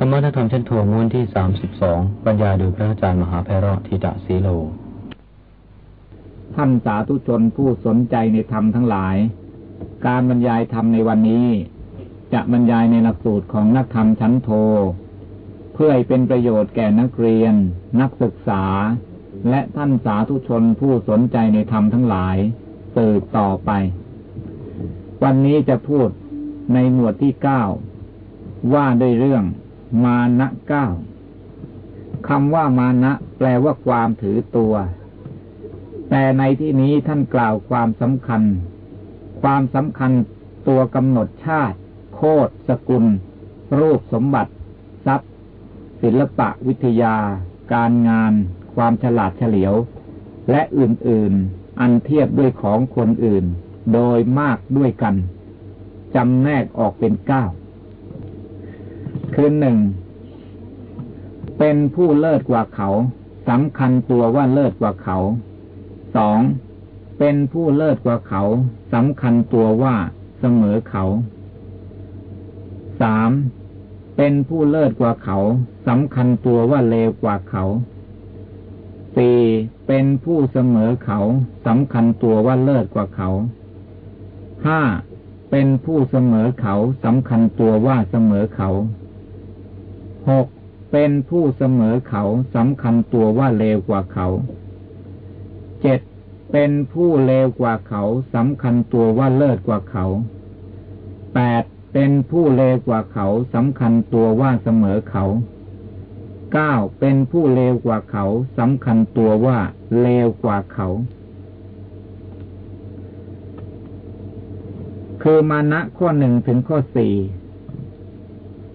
ธรรมะธรรมเช่นโทม้วนที่สามสิบสองบรรยายโดยพระอาจารย์มหาเพระธิดาสีโล ท่านสาธุชนผู้สนใจในธรรมทั้งหลาย การบรรยายธรรมในวันนี้ จะบรรยายในหลักสูตรของนักธรรมชั้นโท เพื่อให้เป็นประโยชน์แก่นักเรียน นักศึกษา และท่านสาธุชนผู้สนใจในธรรมทั้งหลายสืบต่อไป วันนี้จะพูดในหมวดที่เก้าว่าด้วยเรื่อง มานะเก้าคำว่ามานะ แปลว่าความถือตัว แต่ในที่นี้ท่านกล่าวความสำคัญ ความสำคัญตัวกำหนดชาติ โคตรสกุล รูปสมบัติ ทรัพย์ ศิลปะวิทยา การงาน ความฉลาดเฉลียว และอื่นๆ อันเทียบด้วยของคนอื่น โดยมากด้วยกันจำแนกออกเป็นเก้า คือหนึ่ง เป็นผู้เลิศกว่าเขาสำคัญตัวว่าเลิศกว่าเขา สอง เป็นผู้เลิศกว่าเขาสำคัญตัวว่าเสมอเขา สาม เป็นผู้เลิศกว่าเขาสำคัญตัวว่าเลวกว่าเขา สี่ เป็นผู้เสมอเขาสำคัญตัวว่าเลิศกว่าเขา ห้า เป็นผู้เสมอเขาสำคัญตัวว่าเสมอเขา หกเป็นผู้เสมอเขาสำคัญตัวว่าเลวกว่าเขาเจ็ดเป็นผู้เลวกว่าเขาสำคัญตัวว่าเลิศกว่าเขาแปดเป็นผู้เลวกว่าเขาสำคัญตัวว่าเสมอเขาเก้าเป็นผู้เลวกว่าเขาสำคัญตัวว่าเลวกว่าเขา คือมานะข้อหนึ่งถึงข้อสี่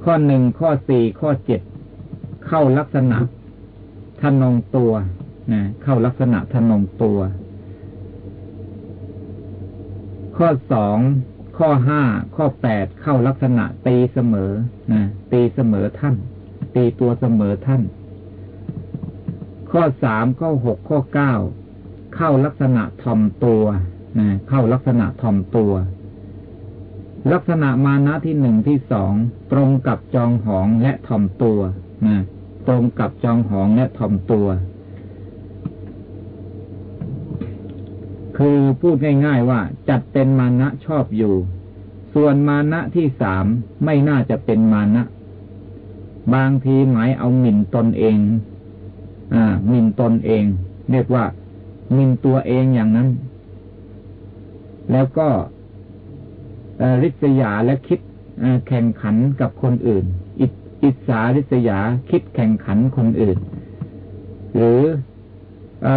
ข้อหนึ่งข้อสี่ข้อเจ็ดเข้าลักษณะทนงตัวนะเข้าลักษณะทนงตัว ข้อสองข้อห้าข้อแปดเข้าลักษณะตีเสมอนะตีเสมอท่าน ตีตัวเสมอท่าน ข้อสามข้อหกข้อเก้าเข้าลักษณะทอมตัวนะเข้าลักษณะทอมตัว ลักษณะมานะที่หนึ่งที่สองตรงกับจองหองและถ่อมตัวนะตรงกับจองหองและถ่อมตัว คือพูดง่าย ๆว่าจัดเป็นมานะชอบอยู่ ส่วนมานะที่สามไม่น่าจะเป็นมานะ บางทีหมายเอาหมิ่นตนเอง อ่าหมิ่นตนเอง เรียกว่าหมิ่นตัวเองอย่างนั้น แล้วก็ ริษยาและคิดแข่งขันกับคนอื่น อิสาริษยาคิดแข่งขันคนอื่น หรือ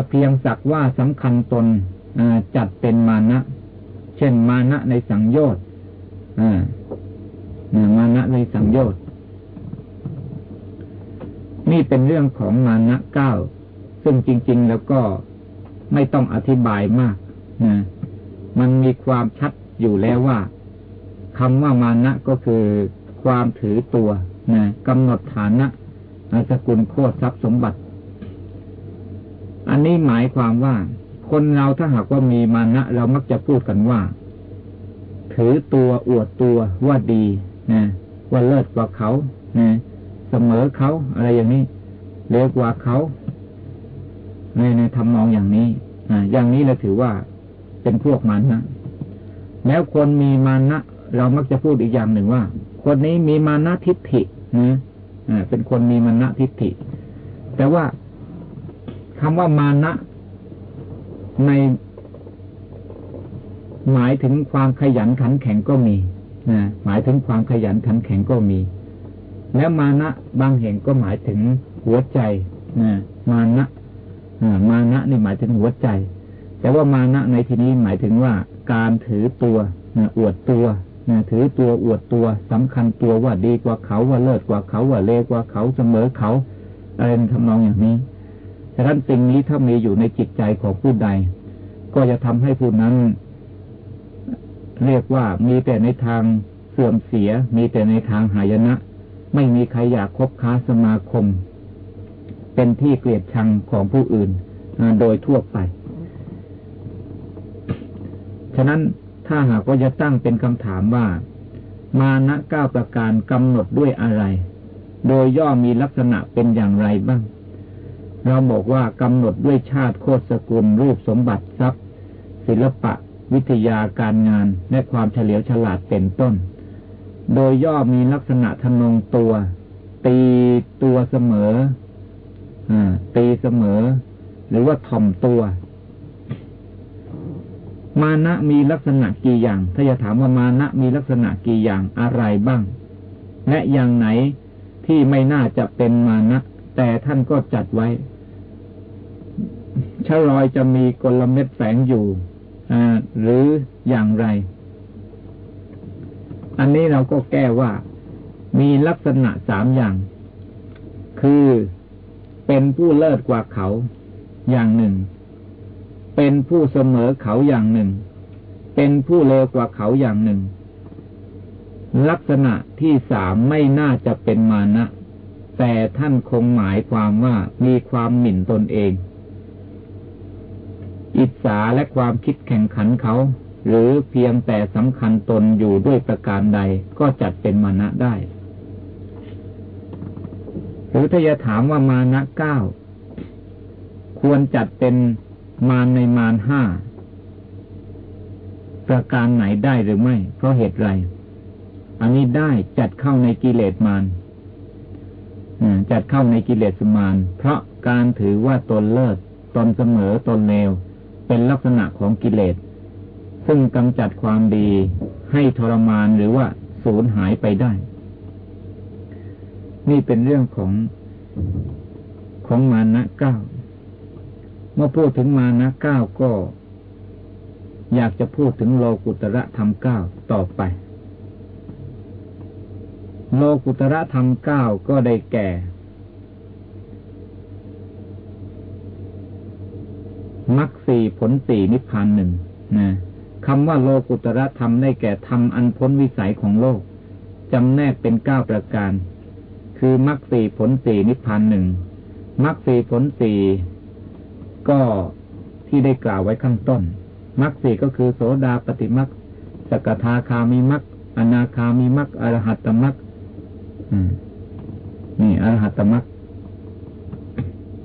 เพียงสักว่าสำคัญตนจัดเป็นมานะ เช่นมานะในสังโยชน์มานะในสังโยชน์นี่เป็นเรื่องของมานะเก้า ซึ่งจริง ๆ แล้วก็ไม่ต้องอธิบายมากนะมันมีความชัดอยู่แล้วว่า คำว่ามานะก็คือความถือตัวนะกำหนดฐานะสกุลโคตรทรัพย์สมบัติ อันนี้หมายความว่า คนเราถ้าหากว่ามีมานะ เรามักจะพูดกันว่า ถือตัวอวดตัวว่าดีนะว่าเลิศกว่าเขานะเสมอเขาอะไรอย่างนี้เร็วกว่าเขาในในทำนองอย่างนี้อ่าอย่างนี้เราถือว่าเป็นพวกมันนะแล้วคนมีมานะ เรามักจะพูดอีกอย่างหนึ่งว่า คนนี้มีมานะทิฏฐินะเป็นคนมีมานะทิฏฐิ แต่ว่าคำว่ามานะในหมายถึงความขยันขันแข็งก็มีนะหมายถึงความขยันขันแข็งก็มี แล้วมานะบางแห่งก็หมายถึงหัวใจนะมานะมานะนี่หมายถึงหัวใจ แต่ว่ามานะในที่นี้หมายถึงว่าการถือตัวอวดตัว ถือตัวอวดตัวสำคัญตัวว่าดีกว่าเขาว่าเลิศกว่าเขาว่าเลวกว่าเขาเสมอเขาอะไรทำนองอย่างนี้ฉะนั้นสิ่งนี้ถ้ามีอยู่ในจิตใจของผู้ใด ก็จะทำให้ผู้นั้น เรียกว่ามีแต่ในทางเสื่อมเสีย มีแต่ในทางหายนะ ไม่มีใครอยากคบค้าสมาคม เป็นที่เกลียดชังของผู้อื่นโดยทั่วไป ฉะนั้น ถ้าหากว่าจะตั้งเป็นคำถามว่า มานะเก้าประการกำหนดด้วยอะไร โดยย่อมีลักษณะเป็นอย่างไรบ้าง เราบอกว่ากำหนดด้วยชาติโคตรสกุล รูปสมบัติทรัพย์ ศิลปะ วิทยาการงาน และความเฉลียวฉลาดเป็นต้น โดยย่อมีลักษณะทนงตัว ตีตัวเสมออตีเสมอ หรือว่าถ่อมตัว มานะมีลักษณะกี่อย่าง ถ้าจะถามว่ามานะมีลักษณะกี่อย่างอะไรบ้าง และอย่างไหนที่ไม่น่าจะเป็นมานะ แต่ท่านก็จัดไว้ชะรอยจะมีกลเม็ดแฝงอยู่หรืออย่างไร อันนี้เราก็แก้ว่ามีลักษณะสามอย่าง คือเป็นผู้เลิศกว่าเขาอย่างหนึ่ง เป็นผู้เสมอเขาอย่างหนึ่ง เป็นผู้เลวกว่าเขาอย่างหนึ่ง ลักษณะที่สามไม่น่าจะเป็นมานะ แต่ท่านคงหมายความว่ามีความหมิ่นตนเอง อิจฉาและความคิดแข่งขันเขา หรือเพียงแต่สำคัญตนอยู่ด้วยประการใดก็จัดเป็นมานะได้ หรือถ้าจะถามว่ามานะเก้าควรจัดเป็น มารในมารห้าประการไหนได้หรือไม่ เพราะเหตุไร อันนี้ได้จัดเข้าในกิเลสมารจัดเข้าในกิเลสมารเพราะการถือว่าตนเลิศตนเสมอตนเลวเป็นลักษณะของกิเลส ซึ่งกำจัดความดีให้ทรมานหรือว่าสูญหายไปได้ นี่เป็นเรื่องของของมานะเก้า เมื่อพูดถึงมานะเก้าก็ อยากจะพูดถึงโลกุตระธรรมเก้าต่อไป โลกุตระธรรมเก้าก็ได้แก่ มรรคสี่ผลสี่นิพพานหนึ่งนะคำว่าโลกุตระธรรมได้แก่ธรรมอันพ้นวิสัยของโลกจำแนกเป็นเก้าประการ คือมรรคสี่ผลสี่นิพพานหนึ่งมรรคสี่ผลสี่ ก็ที่ได้กล่าวไว้ข้างต้นมรรคสี่ก็คือโสดาปฏิมรรคสกทาคามีมรรคอนาคามีมรรคอรหัตตมรรคนี่อรหัตตมรรค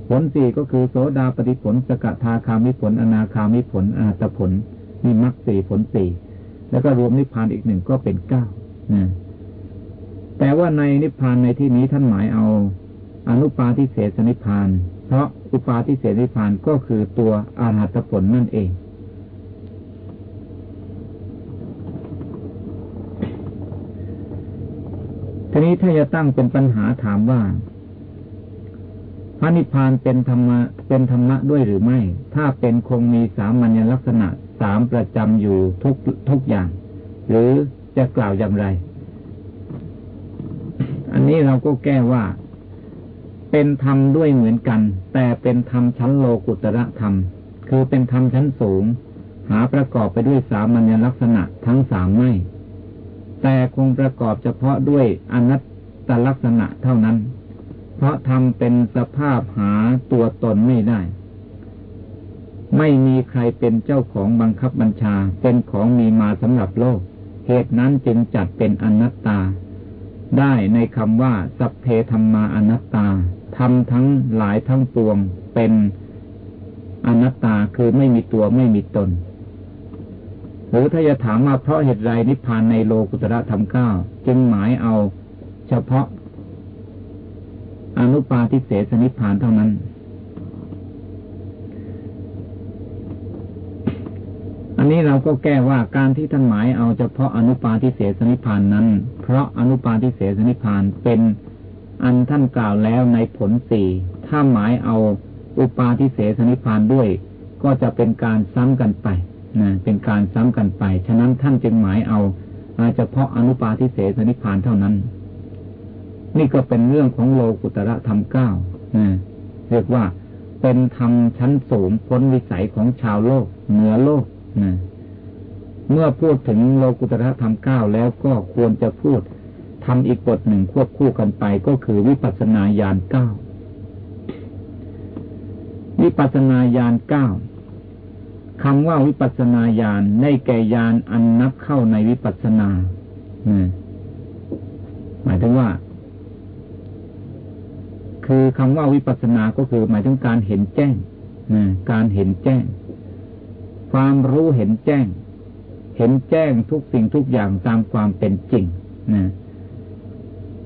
ผลสี่ก็คือโสดาปฏิผล สกทาคามิผล อนาคามิผลอรหัตผลมีมรรคสี่ผลสี่แล้วก็รวมนิพพานอีกหนึ่งก็เป็นเก้าแต่ว่าในนิพพานในที่นี้ท่านหมายเอา อนุปาทิเสสนิพพาน เพราะ อุปาทิเสนิพพานก็คือตัวอาหัตผลนั่นเอง ทีนี้ถ้าจะตั้งเป็นปัญหาถามว่า พระนิพพานเป็นธรรมะเป็นธรรมะด้วยหรือไม่ ถ้าเป็นคงมีสามัญลักษณะสามประจำอยู่ทุกทุกอย่าง หรือจะกล่าวอย่างไร อันนี้เราก็แก้ว่า เป็นธรรมด้วยเหมือนกัน แต่เป็นธรรมชั้นโลกุตระธรรม คือเป็นธรรมชั้นสูง หาประกอบไปด้วยสามัญลักษณะทั้งสามไม่ แต่คงประกอบเฉพาะด้วยอนัตตลักษณะเท่านั้น เพราะธรรมเป็นสภาพหาตัวตนไม่ได้ ไม่มีใครเป็นเจ้าของบังคับบัญชา เป็นของมีมาสำหรับโลก เหตุนั้นจึงจัดเป็นอนัตตาได้ในคำว่า สัพเพธรรมาอนัตตา ทำทั้งหลายทั้งปวงเป็นอนัตตาคือไม่มีตัวไม่มีตน หรือถ้าจะถามว่าเพราะเหตุไรนิพพานในโลกุตระธรรมเก้าจึงหมายเอาเฉพาะ อนุปาทิเสสนิพพานเท่านั้น อันนี้เราก็แก้ว่าการที่ท่านหมายเอาเฉพาะอนุปาทิเสสนิพพานนั้น เพราะอนุปาทิเสสนิพพานเป็น อันท่านกล่าวแล้วในผลสี่ถ้าหมายเอาอุปาทิเสสนิพานด้วย ก็จะเป็นการซ้ำกันไปนะเป็นการซ้ำกันไป ฉะนั้นท่านจึงหมายเอาเฉพาะอนุปาทิเสสนิพานเท่านั้น นี่ก็เป็นเรื่องของโลกุตระธรรมเก้านะเรียกว่าเป็นธรรมชั้นสูงพ้นวิสัยของชาวโลก เหนือโลกนะเมื่อพูดถึงโลกุตระธรรมเก้าแล้วก็ควรจะพูด ทำอีกบทหนึ่งควบคู่กันไปก็คือวิปัสสนาญาณเก้าวิปัสสนาญาณเก้าคำว่าวิปัสสนาญาณในแก่ญาณอันนับเข้าในวิปัสสนาหมายถึงว่า คือคำว่าวิปัสสนาก็คือ หมายถึงการเห็นแจ้งการเห็นแจ้ง ความรู้เห็นแจ้ง เห็นแจ้งทุกสิ่งทุกอย่างตามความเป็นจริงนะ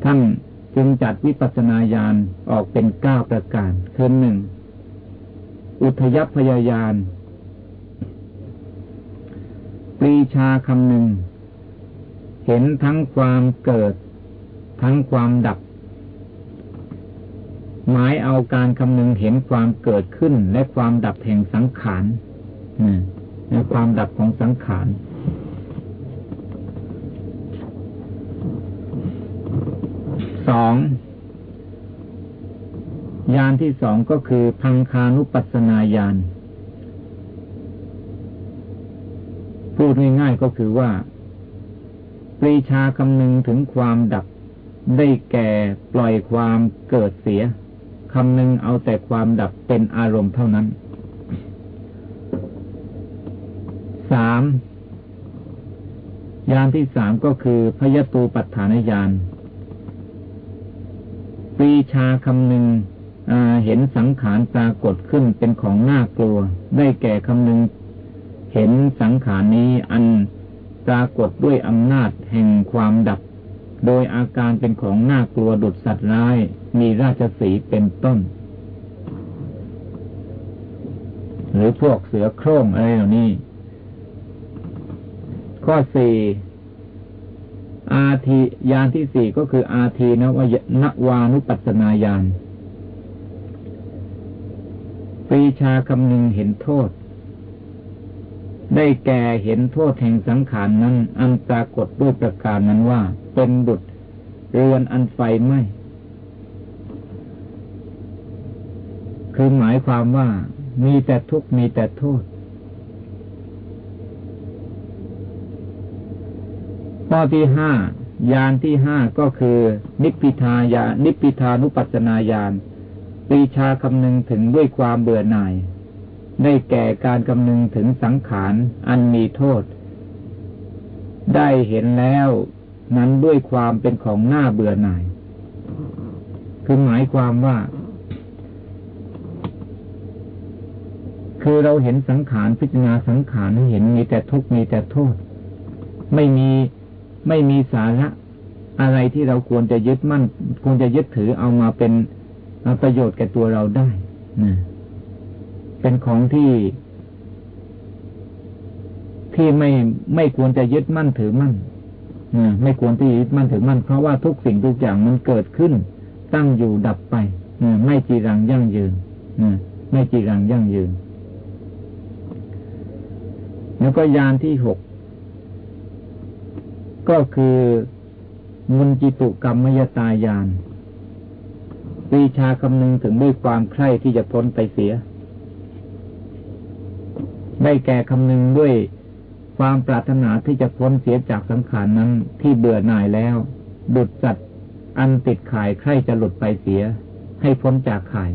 ท่านจึงจัดวิปัสสนาญาณออกเป็นเก้าประการ คือหนึ่ง อุทยพยายานปรีชาคำหนึ่ง เห็นทั้งความเกิด ทั้งความดับ หมายเอาการคำหนึ่งเห็นความเกิดขึ้นและความดับแห่งสังขารนะความดับของสังขาร สองยานที่สองก็คือพังคานุปัสนาญาณพูดง่ายๆก็คือว่า ปรีชาคำนึงถึงความดับ ได้แก่ปล่อยความเกิดเสียคำนึงเอาแต่ความดับเป็นอารมณ์เท่านั้นสามยานที่สามก็คือพยตูปัฏฐานญาณ ปรีชาคำหนึ่งเห็นสังขารปรากฏขึ้นเป็นของน่ากลัว ได้แก่คำหนึ่งเห็นสังขารนี้อันปรากฏด้วยอำนาจแห่งความดับ โดยอาการเป็นของน่ากลัวดุดสัตว์ร้าย มีราชสีเป็นต้น หรือพวกเสือโคร่งอะไรเหล่านี้ ข้อสี่ อาทียานที่สี่ก็คืออาทีนวนวานุปัสนาญาณปรีชาคำนึงเห็นโทษ ได้แก่เห็นโทษแห่งสังขารนั้นอันปรากฏด้วยประการนั้นว่า เป็นบุตรเรือนอันไฟไหมคือหมายความว่ามีแต่ทุกข์มีแต่โทษ ข้อที่ห้ายานที่ห้าก็คือ นิพพิทายานิพพิทานุปัสนาญาณปีชาคำนึงถึงด้วยความเบื่อหน่าย ได้แก่การคำนึงถึงสังขารอันมีโทษ ได้เห็นแล้วนั้นด้วยความเป็นของหน้าเบื่อหน่าย คือหมายความว่า คือเราเห็นสังขารพิจารณาสังขารเห็นมีแต่ทุกข์มีแต่โทษ ไม่มี ไม่มีสาระอะไรที่เราควรจะยึดมั่น ควรจะยึดถือเอามาเป็นประโยชน์แก่ตัวเราได้นะเป็นของที่ ที่ไม่ไม่ควรจะยึดมั่นถือมั่นนะไม่ควรที่ยึดมั่นถือมั่น เพราะว่าทุกสิ่งทุกอย่างมันเกิดขึ้น ตั้งอยู่ดับไปนะไม่จีรังยั่งยืนนะไม่จีรังยั่งยืน แล้วก็ยานที่หก ก็คือมุนจิตุกรรมยตายานปีชาคำนึงถึงด้วยความใคร่ที่จะพ้นไปเสีย ได้แก่คำนึงด้วยความปรารถนาที่จะพ้นเสียจากสังขารนั้นที่เบื่อหน่ายแล้ว ดุดสัตว์อันติดข่ายใคร่จะหลุดไปเสีย ให้พ้นจากข่าย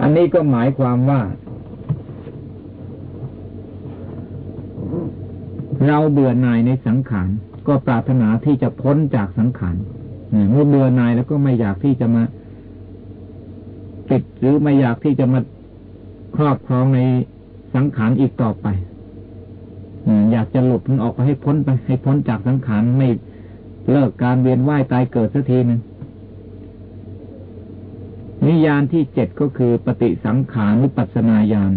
อันนี้ก็หมายความว่า เราเบื่อหน่ายในสังขาร ก็ปรารถนาที่จะพ้นจากสังขารเมื่อเบื่อหน่ายแล้วก็ไม่อยากที่จะมาติดหรือไม่อยากที่จะมาครอบครองในสังขารอีกต่อไปอยากจะหลุดมันออกไปให้พ้นไป ให้พ้นจากสังขารไม่เลิกการเวียนว่ายตายเกิดสักทีหนึ่งนิยานที่เจ็ดก็คือปฏิสังขารุปัสนาญาณ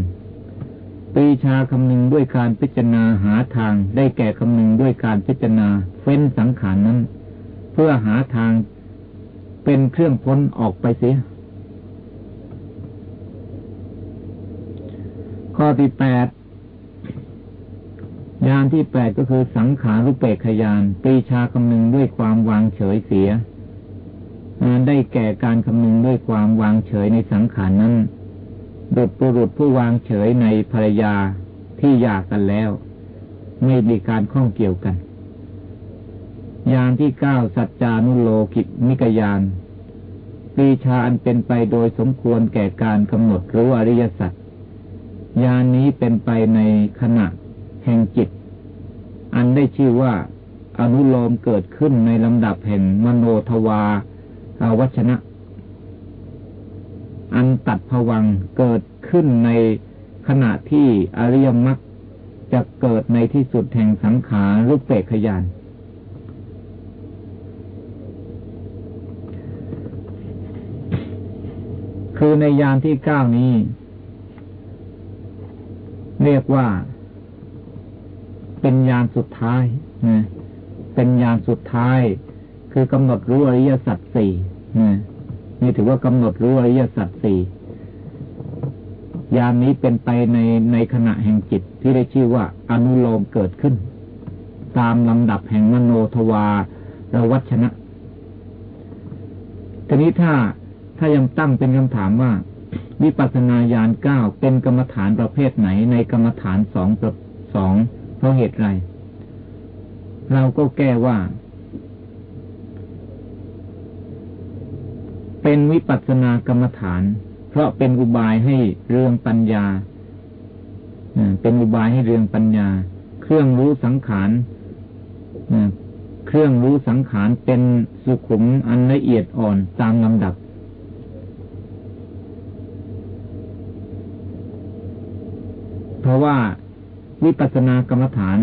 ปีชาคำนึงด้วยการพิจารณาหาทาง ได้แก่คำนึงด้วยการพิจารณาเฟ้นสังขารนั้น เพื่อหาทางเป็นเครื่องพ้นออกไปเสีย ข้อที่แปดยานที่แปดก็คือสังขารุเปกขยานปีชาคำนึงด้วยความวางเฉยเสียได้แก่การคำนึงด้วยความวางเฉยในสังขารนั้น ดุจปุรุษผู้วางเฉยในภรรยาที่หย่ากันแล้ว ไม่มีการข้องเกี่ยวกัน ยานที่เก้าสัจจานุโลกิมิกยานปีชาอันเป็นไปโดยสมควรแก่การกำหนดรู้อริยสัจยานนี้เป็นไปในขณะแห่งจิต อันได้ชื่อว่า อนุโลมเกิดขึ้นในลำดับแห่งมโนทวาวัชนะ อันตัดผวังเกิดขึ้นในขณะที่อริยมรรคจะเกิดในที่สุดแห่งสังขารรูปเปกขยาน คือในยานที่เก้านี้ เรียกว่า เป็นยานสุดท้ายนะเป็นยานสุดท้าย คือกำหนดรู้อริยสัจสี่นะ นี่ถือว่ากำหนดรู้อริยสัจสี่ยามนี้เป็นไปในในขณะแห่งจิตที่ได้ชื่อว่าอนุโลมเกิดขึ้น ตามลำดับแห่งมโนทวาระวัชนะทีนี้ถ้าถ้ายังตั้งเป็นคำถามว่า วิปัสสนาญาณเก้าเป็นกรรมฐานประเภทไหนในกรรมฐานสองสองเพราะเหตุไร เราก็แก้ว่า เป็นวิปัสสนากรรมฐาน เพราะเป็นอุบายให้เรื่องปัญญาเป็นอุบายให้เรื่องปัญญา เครื่องรู้สังขารเครื่องรู้สังขารเป็นสุขุมอันละเอียดอ่อนตามลำดับ เพราะว่าวิปัสสนากรรมฐาน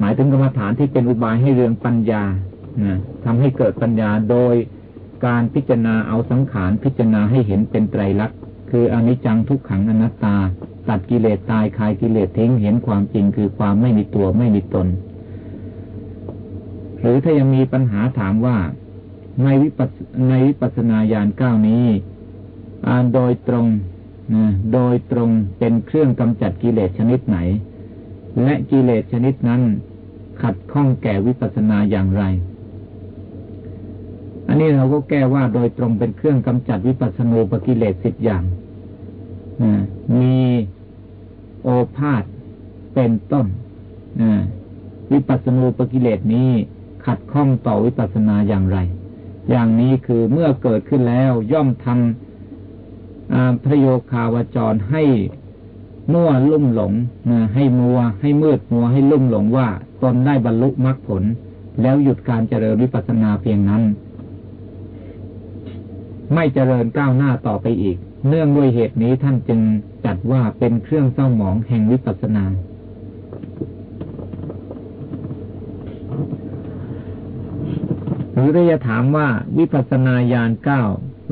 หมายถึงกรรมฐานที่เป็นอุบายให้เรื่องปัญญาทำให้เกิดปัญญาโดย การพิจารณาเอาสังขารพิจารณาให้เห็นเป็นไตรลักษณ์คืออนิจจังทุกขังอนัตตา ตัดกิเลสตายคลายกิเลสทิ้งเห็นความจริงคือความไม่มีตัวไม่มีตน หรือถ้ายังมีปัญหาถามว่าในวิปัสในวิปัสนาญาณเก้านี้อานโดยตรงนะโดยตรงเป็นเครื่องกำจัดกิเลสชนิดไหน และกิเลสชนิดนั้นขัดข้องแก่วิปัสนาอย่างไร อันนี้เราก็แก้ว่าโดยตรงเป็นเครื่องกำจัดวิปัสสนูปกิเลสสิบอย่างมีโอภาษเป็นต้นวิปัสสนูปกิเลสนี้ขัดข้องต่อวิปัสสนาอย่างไร อย่างนี้คือเมื่อเกิดขึ้นแล้วย่อมทำพระโยคาวจรให้มั่วลุ่มหลงให้มัว ให้มืดมัวให้ลุ่มหลงว่าตนได้บรรลุมรรคผล แล้วหยุดการเจริญวิปัสสนาเพียงนั้น ไม่เจริญก้าวหน้าต่อไปอีก เนื่องด้วยเหตุนี้ท่านจึงจัดว่าเป็นเครื่องเศร้าหมองแห่งวิปัสสนาหรือจะถามว่าวิปัสสนาญาณเก้า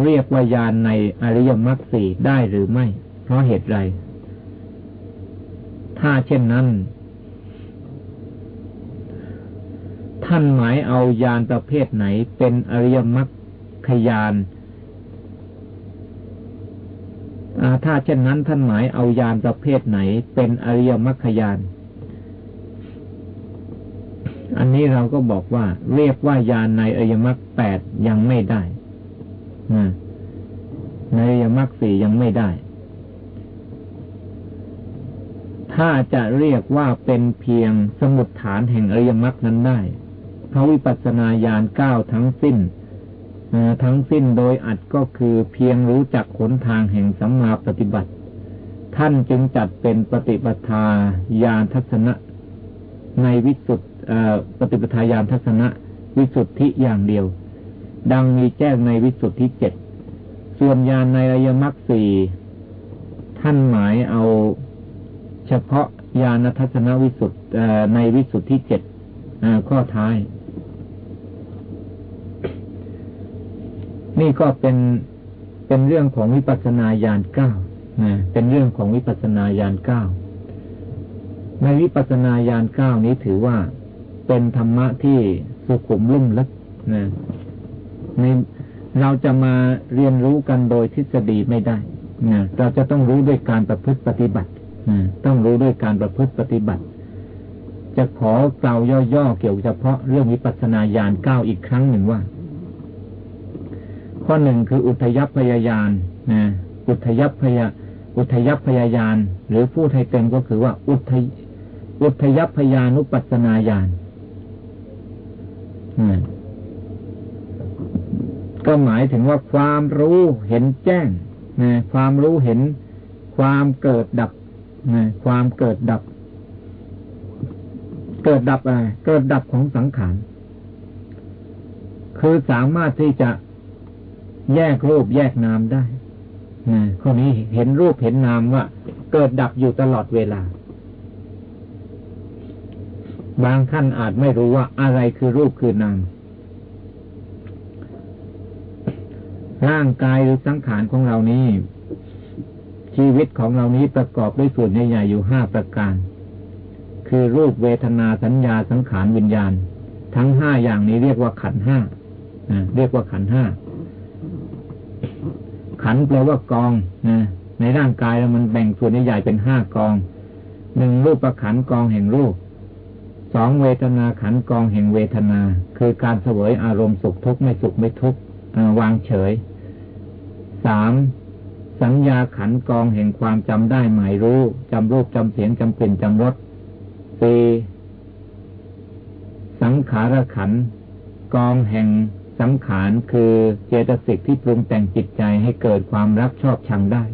เรียกว่าญาณในอริยมรรคสี่ได้หรือไม่ เพราะเหตุไร ถ้าเช่นนั้น ท่านหมายเอาญาณประเภทไหนเป็นอริยมรรคขยาน ถ้าเช่นนั้นท่านหมายเอายานประเภทไหนเป็นอริยมรรคยานอันนี้เราก็บอกว่า เรียกว่ายานในอริยมรรคแปดยังไม่ได้ในอริยมรรคสี่ยังไม่ได้ ถ้าจะเรียกว่าเป็นเพียงสมุดฐานแห่งอริยมรรคนั้นได้พระวิปัสสนาญาณเก้าทั้งสิ้น ทั้งสิ้นโดยอัดก็คือเพียงรู้จักขนทางแห่งสัมมาปฏิบัติ ท่านจึงจัดเป็นปฏิปทาญาณทัศนะ ในวิสุทธิปฏิปทาญาณทัศนะ วิสุทธิอย่างเดียว ดังมีแจ้งในวิสุทธิเจ็ดส่วนญาณในอริยมรรคสี่ท่านหมายเอาเฉพาะญาณทัศนวิสุทธิในวิสุทธิเจ็ดข้อท้าย นี่ก็เป็นเป็นเรื่องของวิปัสสนาญาณเก้านะเป็นเรื่องของวิปัสสนาญาณเก้าในวิปัสสนาญาณเก้านี้ถือว่าเป็นธรรมะที่สุขุมลุ่มลึกนะในเราจะมาเรียนรู้กันโดยทฤษฎีไม่ได้นะเราจะต้องรู้ด้วยการประพฤติปฏิบัตินะต้องรู้ด้วยการประพฤติปฏิบัติ จะขอกล่าวย่อๆเกี่ยวเฉพาะเรื่องวิปัสสนาญาณเก้าอีกครั้งหนึ่งว่า ข้อหนึ่งคืออุทยพยายานนะอุทยพยาอุทยพยายาน หรือพูดให้เต็มก็คือว่า อุทยอุทยพยานุปัสนาญาณก็หมายถึงว่าความรู้เห็นแจ้งนะความรู้เห็นความเกิดดับนะความเกิดดับ เกิดดับอะไรเกิดดับของสังขาร คือสามารถที่จะ แยกรูปแยกนามได้นะคนนี้เห็นรูปเห็นนามว่า เกิดดับอยู่ตลอดเวลา บางท่านอาจไม่รู้ว่าอะไรคือรูปคือนาม ร่างกายหรือสังขารของเรานี้ ชีวิตของเรานี้ประกอบด้วยส่วนใหญ่ๆอยู่ห้าประการ คือรูปเวทนาสัญญาสังขารวิญญาณ ทั้งห้าอย่างนี้เรียกว่าขันห้าเรียกว่าขันห้า ขันแปลว่ากองนะในร่างกายแล้วมันแบ่งส่วนใหญ่เป็นห้ากองหนึ่งรูปประขันกองแห่งรูปสองเวทนาขันกองแห่งเวทนา คือการเสวยอารมณ์สุขทุกข์ไม่สุขไม่ทุกข์วางเฉยสามสัญญาขันกองแห่งความจำได้หมายรู้จำรูปจำเสียงจำกลิ่นจำรสสี่สังขารขันกองแห่ง สังขารคือเจตสิกที่ปรุงแต่งจิตใจให้เกิดความรักชอบชังได้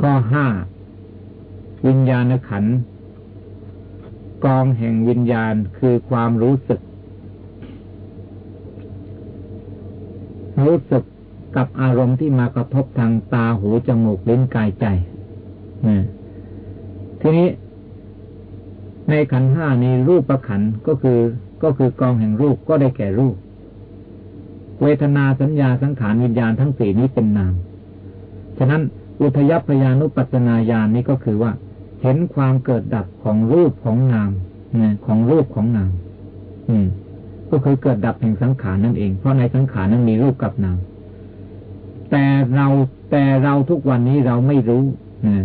ข้อห้าวิญญาณขันกองแห่งวิญญาณคือความรู้สึก รู้สึกกับอารมณ์ที่มากระทบทางตาหูจมูกลิ้นกายใจทีนี้ในขันห้านี้รูปประขันก็คือ ก็คือกองแห่งรูปก็ได้แก่รูป เวทนาสัญญาสังขารวิญญาณทั้งสี่นี้เป็นนาม ฉะนั้นอุทยพยานุปัสนาญาณนี้ก็คือว่า เห็นความเกิดดับของรูปของนามนะของรูปของนาม อืม ก็คือเกิดดับแห่งสังขารนั่นเอง เพราะในสังขารนั้นมีรูปกับนาม แต่เราแต่เราทุกวันนี้เราไม่รู้นะ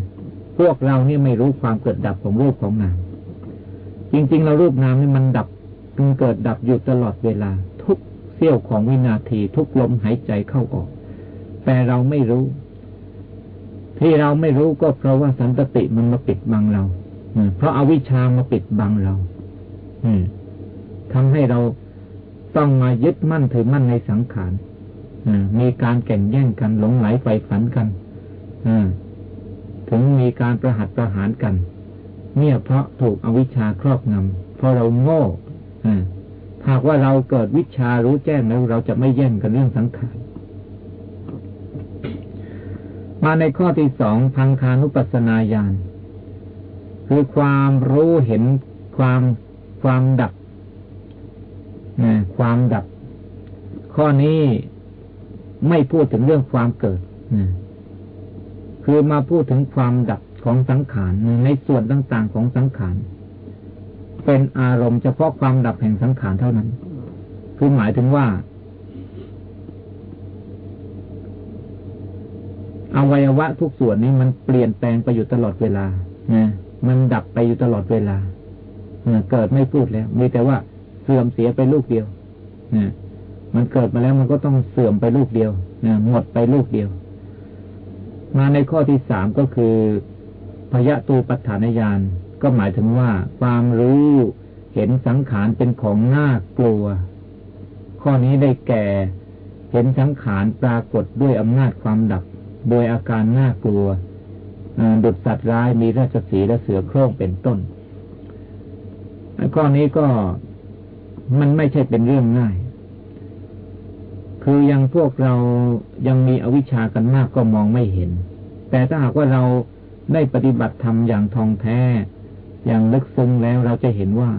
พวกเรานี่ไม่รู้ความเกิดดับของรูปของนาม จริง ๆ เรารูปนามนี่มันดับ มันเกิดดับอยู่ตลอดเวลา ทุกเสี้ยวของวินาทีทุกลมหายใจเข้าออก แต่เราไม่รู้ ที่เราไม่รู้ก็เพราะว่าสันตติมันมาปิดบังเราเพราะอาวิชามาปิดบังเราทำให้เราต้องมายึดมั่นถือมั่นในสังขารมีการแข่งแย่งกันหลงไหลไฟฝันกันถึงมีการประหัตประหารกัน เนี่ยเพราะถูกอวิชชาครอบงำเพราะเราโง่ หากว่าเราเกิดวิชารู้แจ้งแล้วเราจะไม่แย่งกันเรื่องสังขารมาในข้อที่สองพังคานุปัสนาญาณคือความรู้เห็นความความดับความดับ ข้อนี้ไม่พูดถึงเรื่องความเกิดคือมาพูดถึงความดับของสังขารในส่วนต่างๆของสังขาร เป็นอารมณ์เฉพาะความดับแห่งสังขารเท่านั้น คือหมายถึงว่า อวัยวะทุกส่วนนี้มันเปลี่ยนแปลงไปอยู่ตลอดเวลานะมันดับไปอยู่ตลอดเวลาเกิดไม่พูดแล้ว มีแต่ว่าเสื่อมเสียไปลูกเดียวนะมันเกิดมาแล้วมันก็ต้องเสื่อมไปลูกเดียวนะหมดไปลูกเดียว มาในข้อที่สามก็คือพยะตูปัฏฐานญาณ ก็หมายถึงว่า ความรู้เห็นสังขารเป็นของน่ากลัว ข้อนี้ได้แก่ เห็นสังขารปรากฏด้วยอำนาจความดับ โดยอาการน่ากลัวดุดสัตว์ร้ายมีราชสีและเสือโคร่งเป็นต้นข้อนี้ก็มันไม่ใช่เป็นเรื่องง่าย คือยังพวกเรายังมีอวิชชากันมากก็มองไม่เห็น แต่ถ้าหากว่าเราได้ปฏิบัติธรรมอย่างทองแท้ อย่างลึกซึ้งแล้วเราจะเห็นว่า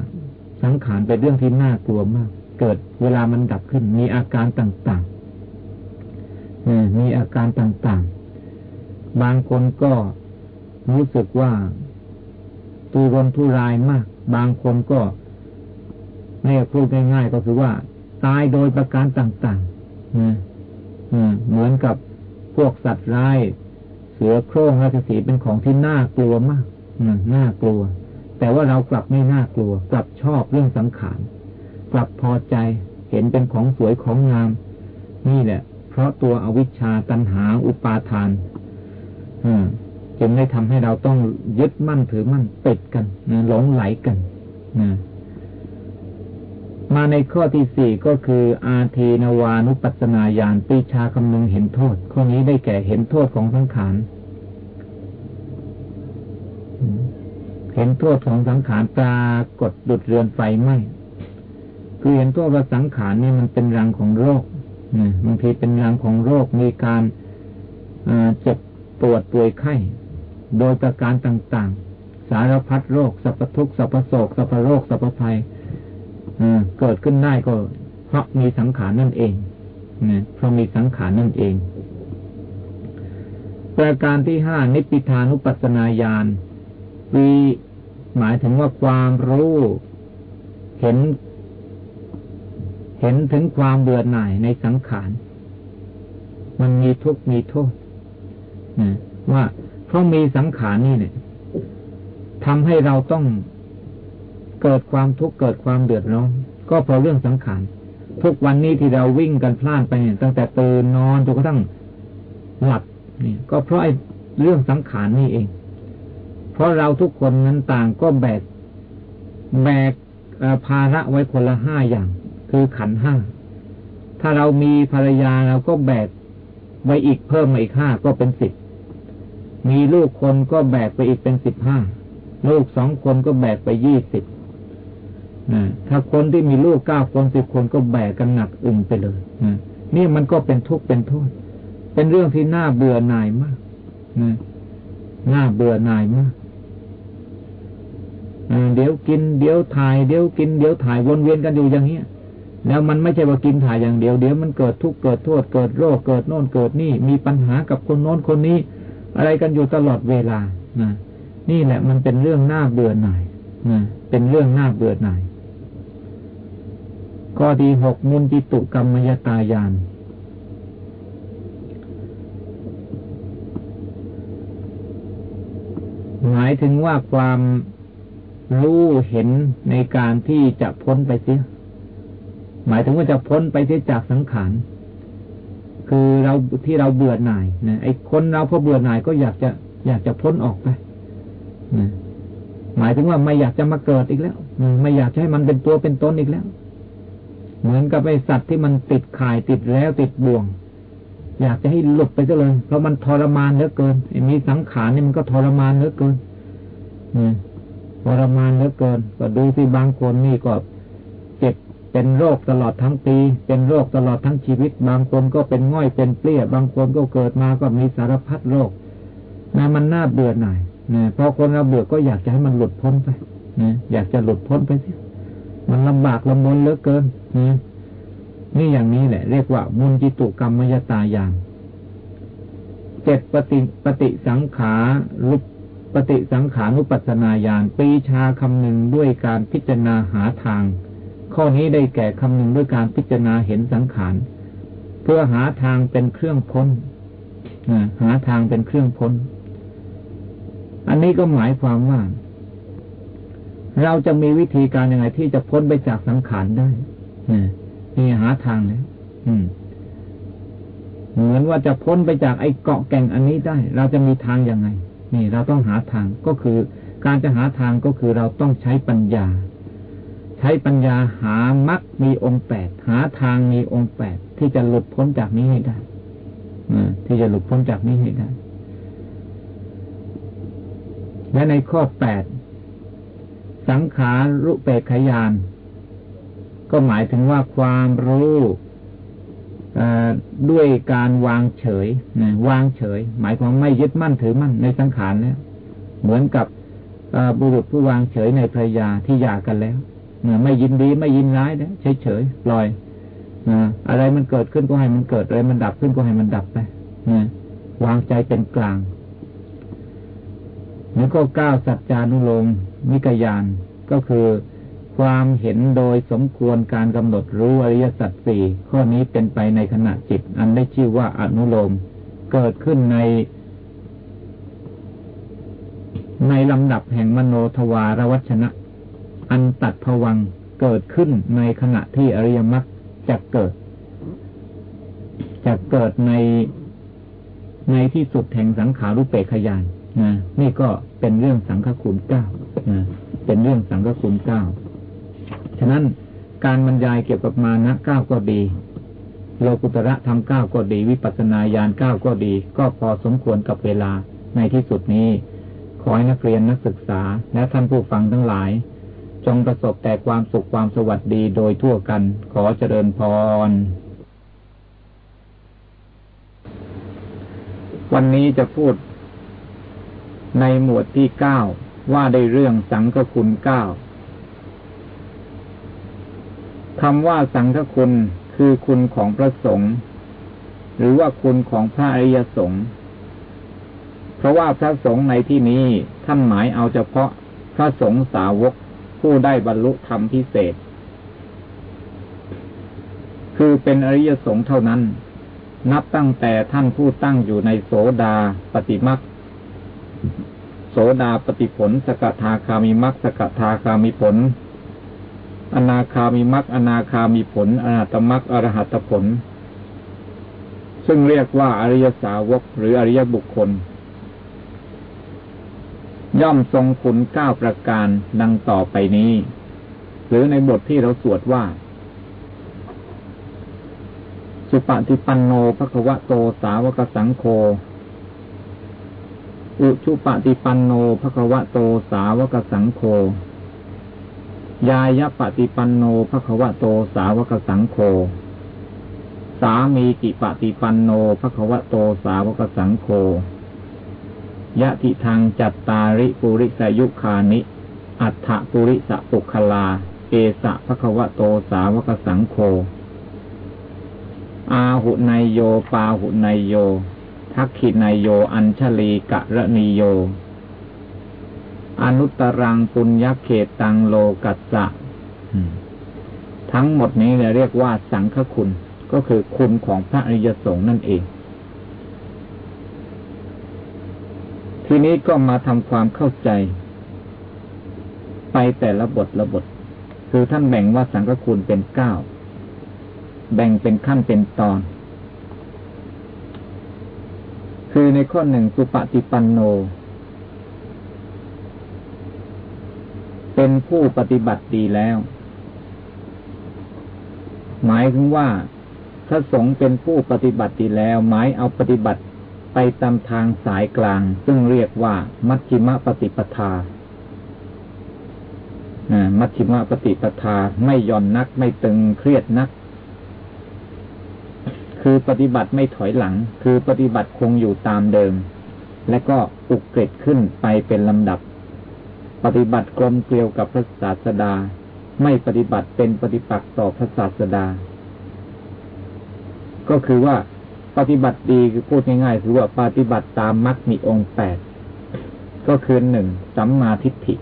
สังขารเป็นเรื่องที่น่ากลัวมาก เกิดเวลามันดับขึ้น มีอาการต่างๆมีอาการต่างๆ บางคนก็รู้สึกว่าตูรนทุรายมาก บางคนก็ไม่พูดง่ายๆก็คือว่า ตายโดยประการต่างๆเหมือนกับพวกสัตว์ร้าย เสือโคร่งราชสีเป็นของที่น่ากลัวมากน่ากลัว แต่ว่าเรากลับไม่น่ากลัว กลับชอบเรื่องสังขารกลับพอใจเห็นเป็นของสวยของงาม นี่แหละ เพราะตัวอวิชชาตันหาอุปาทานจึงได้ทำให้เราต้องยึดมั่นถือมั่นติดกันนะหลงไหลกันนะมาในข้อที่สี่ก็คือ อาเทนวานุปัสนาญาณปีชาคำนึงเห็นโทษ ข้อนี้ได้แก่เห็นโทษของสังขาร เห็นโทษของสังขารปรากฏดุดเรือนไฟไหมคือเห็นโทษว่าสังขารนี่มันเป็นรังของโรคบางทีเป็นรังของโรคมีการเจ็บปวดป่วยไข้ โดยประการต่างๆ สารพัดโรคสัพพทุกสัพพโศกสัพพโรคสัพพภัยเกิดขึ้นได้ก็เพราะมีสังขารนั่นเองนะเพราะมีสังขารนั่นเอง ประการที่ห้านิพพานุปัสนาญาณวี หมายถึงว่าความรู้ เห็น เห็นถึงความเบื่อหน่ายในสังขาร มันมีทุกข์มีโทษนะว่าเพราะมีสังขารนี่เนี่ยทำให้เราต้องเกิดความทุกข์เกิดความเดือดร้อนก็เพราะเรื่องสังขารทุกวันนี้ที่เราวิ่งกันพลาดไปเนี่ยตั้งแต่ตื่นนอนจนกระทั่งหลับนี่ก็เพราะไอ้เรื่องสังขารนี่เอง เพราะเราทุกคนนั้นต่างก็แบกแบกภาระไว้คนละห้าอย่าง คือขันห้า ถ้าเรามีภรรยาเราก็แบกไว้อีกเพิ่มมาอีกห้าก็เป็นสิบมีลูกคนก็แบกไปอีกเป็นสิบห้าลูกสองคนก็แบกไปยี่สิบถ้าคนที่มีลูกเก้าคนสิบคนก็แบกกันหนักอึ่งไปเลยนี่มันก็เป็นทุกข์เป็นโทษ เป็นเรื่องที่น่าเบื่อหน่ายมากน่าเบื่อหน่ายมาก เดี๋ยวกินเดี๋ยวถ่ายเดี๋ยวกินเดี๋ยวถ่ายวนเวียนกันอยู่อย่างเนี้ยแล้วมันไม่ใช่ว่ากินถ่ายอย่างเดียวเดี๋ยวมันเกิดทุกข์เกิดโทษเกิดโรคเกิดโน่นเกิดนี่ มีปัญหากับคนโน้นคนนี้ อะไรกันอยู่ตลอดเวลานะนี่แหละมันเป็นเรื่องน่าเบื่อหน่ายนะเป็นเรื่องน่าเบื่อหน่ายข้อที่หกมุนจิตุกรรมยตายานหมายถึงว่าความ รู้เห็นในการที่จะพ้นไปเสีย หมายถึงว่าจะพ้นไปเสียจากสังขาร คือเราที่เราเบื่อหน่ายนะไอ้คนเราพอเบื่อหน่ายก็อยากจะอยากจะพ้นออกไปนะหมายถึงว่าไม่อยากจะมาเกิดอีกแล้วไม่อยากให้มันเป็นตัวเป็นตนอีกแล้ว เหมือนกับไอสัตว์ที่มันติดข่ายติดแล้วติดบ่วง อยากจะให้หลุดไปซะเลย เพราะมันทรมานเหลือเกินมีสังขารนี่มันก็ทรมานเหลือเกิน ทรมานเหลือเกิน ก็ดูสิบางคนนี่ก็เจ็บเป็นโรคตลอดทั้งปี เป็นโรคตลอดทั้งชีวิต บางคนก็เป็นง่อยเป็นเปรี้ย บางคนก็เกิดมาก็มีสารพัดโรคนะมันน่าเบื่อหน่ายนะพอคนเราเบื่อก็อยากจะให้มันหลุดพ้นไปนะอยากจะหลุดพ้นไปสิมันลำบากลำบนเหลือเกินนี่อย่างนี้แหละ เรียกว่า มุนจิตุกรรมมยตาอย่านเจ็ดปฏิปฏิสังขารุป ปฏิสังขานุปัสนาญาณปีชาคำหนึ่งด้วยการพิจารณาหาทาง ข้อนี้ได้แก่คำหนึ่งด้วยการพิจารณาเห็นสังขาร เพื่อหาทางเป็นเครื่องพ้นหาทางเป็นเครื่องพ้น อันนี้ก็หมายความว่า เราจะมีวิธีการยังไงที่จะพ้นไปจากสังขารได้นี่หาทางเลยเหมือนว่าจะพ้นไปจากไอ้เกาะแก่งอันนี้ได้ เราจะมีทางยังไง นี่เราต้องหาทางก็คือ การจะหาทางก็คือเราต้องใช้ปัญญา ใช้ปัญญาหามักมีองค์แปดหาทางมีองค์แปดที่จะหลุดพ้นจากนี้ให้ได้ที่จะหลุดพ้นจากนี้ให้ได้ และในข้อแปดสังขารุเปกขยาน ก็หมายถึงว่าความรู้ ด้วยการวางเฉยนะวางเฉย หมายความไม่ยึดมั่นถือมั่นในสังขารแล้วเหมือนกับบุรุษผู้วางเฉยในภรรยาที่หย่ากันแล้วไม่ยินดีไม่ยินร้ายนะเฉยเฉยปล่อยอะไรมันเกิดขึ้นก็ให้มันเกิดอะไรมันดับขึ้นก็ให้มันดับไปวางใจเป็นกลางแล้วก็ก้าวสัจจานุโลมมิกยานก็คือ ความเห็นโดยสมควรการกำหนดรู้อริยสัจสี่ข้อนี้เป็นไปในขณะจิต อันได้ชื่อว่าอนุโลม เกิดขึ้นใน ในลำดับแห่งมโนทวารวัชนะ อันตัดผวังเกิดขึ้นในขณะที่อริยมรรคจะเกิด จะเกิดในในที่สุดแห่งสังขารุเปกขยานนะนี่ก็เป็นเรื่องสังฆคุณเก้านะเป็นเรื่องสังฆคุณเก้า ฉะนั้นการบรรยายเกี่ยวกับมานะเก้าก็ดี โลกุตระทำเก้าก็ดี วิปัสนาญาณเก้าก็ดี ก็พอสมควรกับเวลาในที่สุดนี้ขขอให้นักเรียนนักศึกษาและท่านผู้ฟังทั้งหลาย จงประสบแต่ความสุขความสวัสดีโดยทั่วกัน ขอเจริญพร วันนี้จะพูดในหมวดที่เก้าว่าได้เรื่องสังฆคุณเก้า คำว่าสังฆคุณคือคุณของพระสงฆ์หรือว่าคุณของพระอริยสงฆ์เพราะว่าพระสงฆ์ในที่นี้ท่านหมายเอาเฉพาะพระสงฆ์สาวกผู้ได้บรรลุธรรมพิเศษ คือเป็นอริยสงฆ์เท่านั้น นับตั้งแต่ท่านผู้ตั้งอยู่ในโสดาปฏิมักโสดาปฏิผล สกทาคามิมักสกทาคามิผล อนาคามิมักอนาคามิผล อนาตมักอรหัตผล ซึ่งเรียกว่าอริยสาวกหรืออริยบุคคล ย่อมทรงคุณเก้าประการดังต่อไปนี้ หรือในบทที่เราสวดว่า สุปฏิปันโนภควะโตสาวกสังโฆอุชุปฏิปันโนภควะโตสาวกสังโฆ ยายปฏิปันโนภควะโตสาวกสังโฆ สามีกิปฏิปันโนภควะโตสาวกสังโฆ ยะติทางจัตตาริปุริสยุคานิ อัฏฐปุริสปุคลา เอสะภควะโตสาวกสังโฆ อาหุนายโย ปาหุนายโย ทักขินายโย อัญชลีกะระนิโย อนุตรังปุญญเขตังโลกัสสะทั้งหมดนี้เรียกว่าสังฆคุณ ก็คือคุณของพระอริยสงฆ์นั่นเอง ทีนี้ก็มาทำความเข้าใจ ไปแต่ละบทละบท คือท่านแบ่งว่าสังฆคุณเป็นเก้า แบ่งเป็นขั้นเป็นตอน คือในข้อหนึ่งสุปฏิปันโน เป็นผู้ปฏิบัติดีแล้ว หมายถึงว่าถ้าสงเป็นผู้ปฏิบัติดีแล้ว หมายเอาปฏิบัติไปตามทางสายกลาง ซึ่งเรียกว่า มัชฌิมปฏิปทามัชฌิมปฏิปทาไม่ย่อนนัก ไม่ตึงเครียดนัก คือปฏิบัติไม่ถอยหลัง คือปฏิบัติคงอยู่ตามเดิม และก็อุกเกร็ดขึ้นไปเป็นลำดับ ปฏิบัติกลมเกลียวกับพระศาสดา ไม่ปฏิบัติเป็นปฏิปักษ์ต่อพระศาสดา ก็คือว่าปฏิบัติดีคือพูดง่ายๆคือว่าปฏิบัติตามมรรคมีองค์แปดก็คือหนึ่งสัมมาทิฏฐิ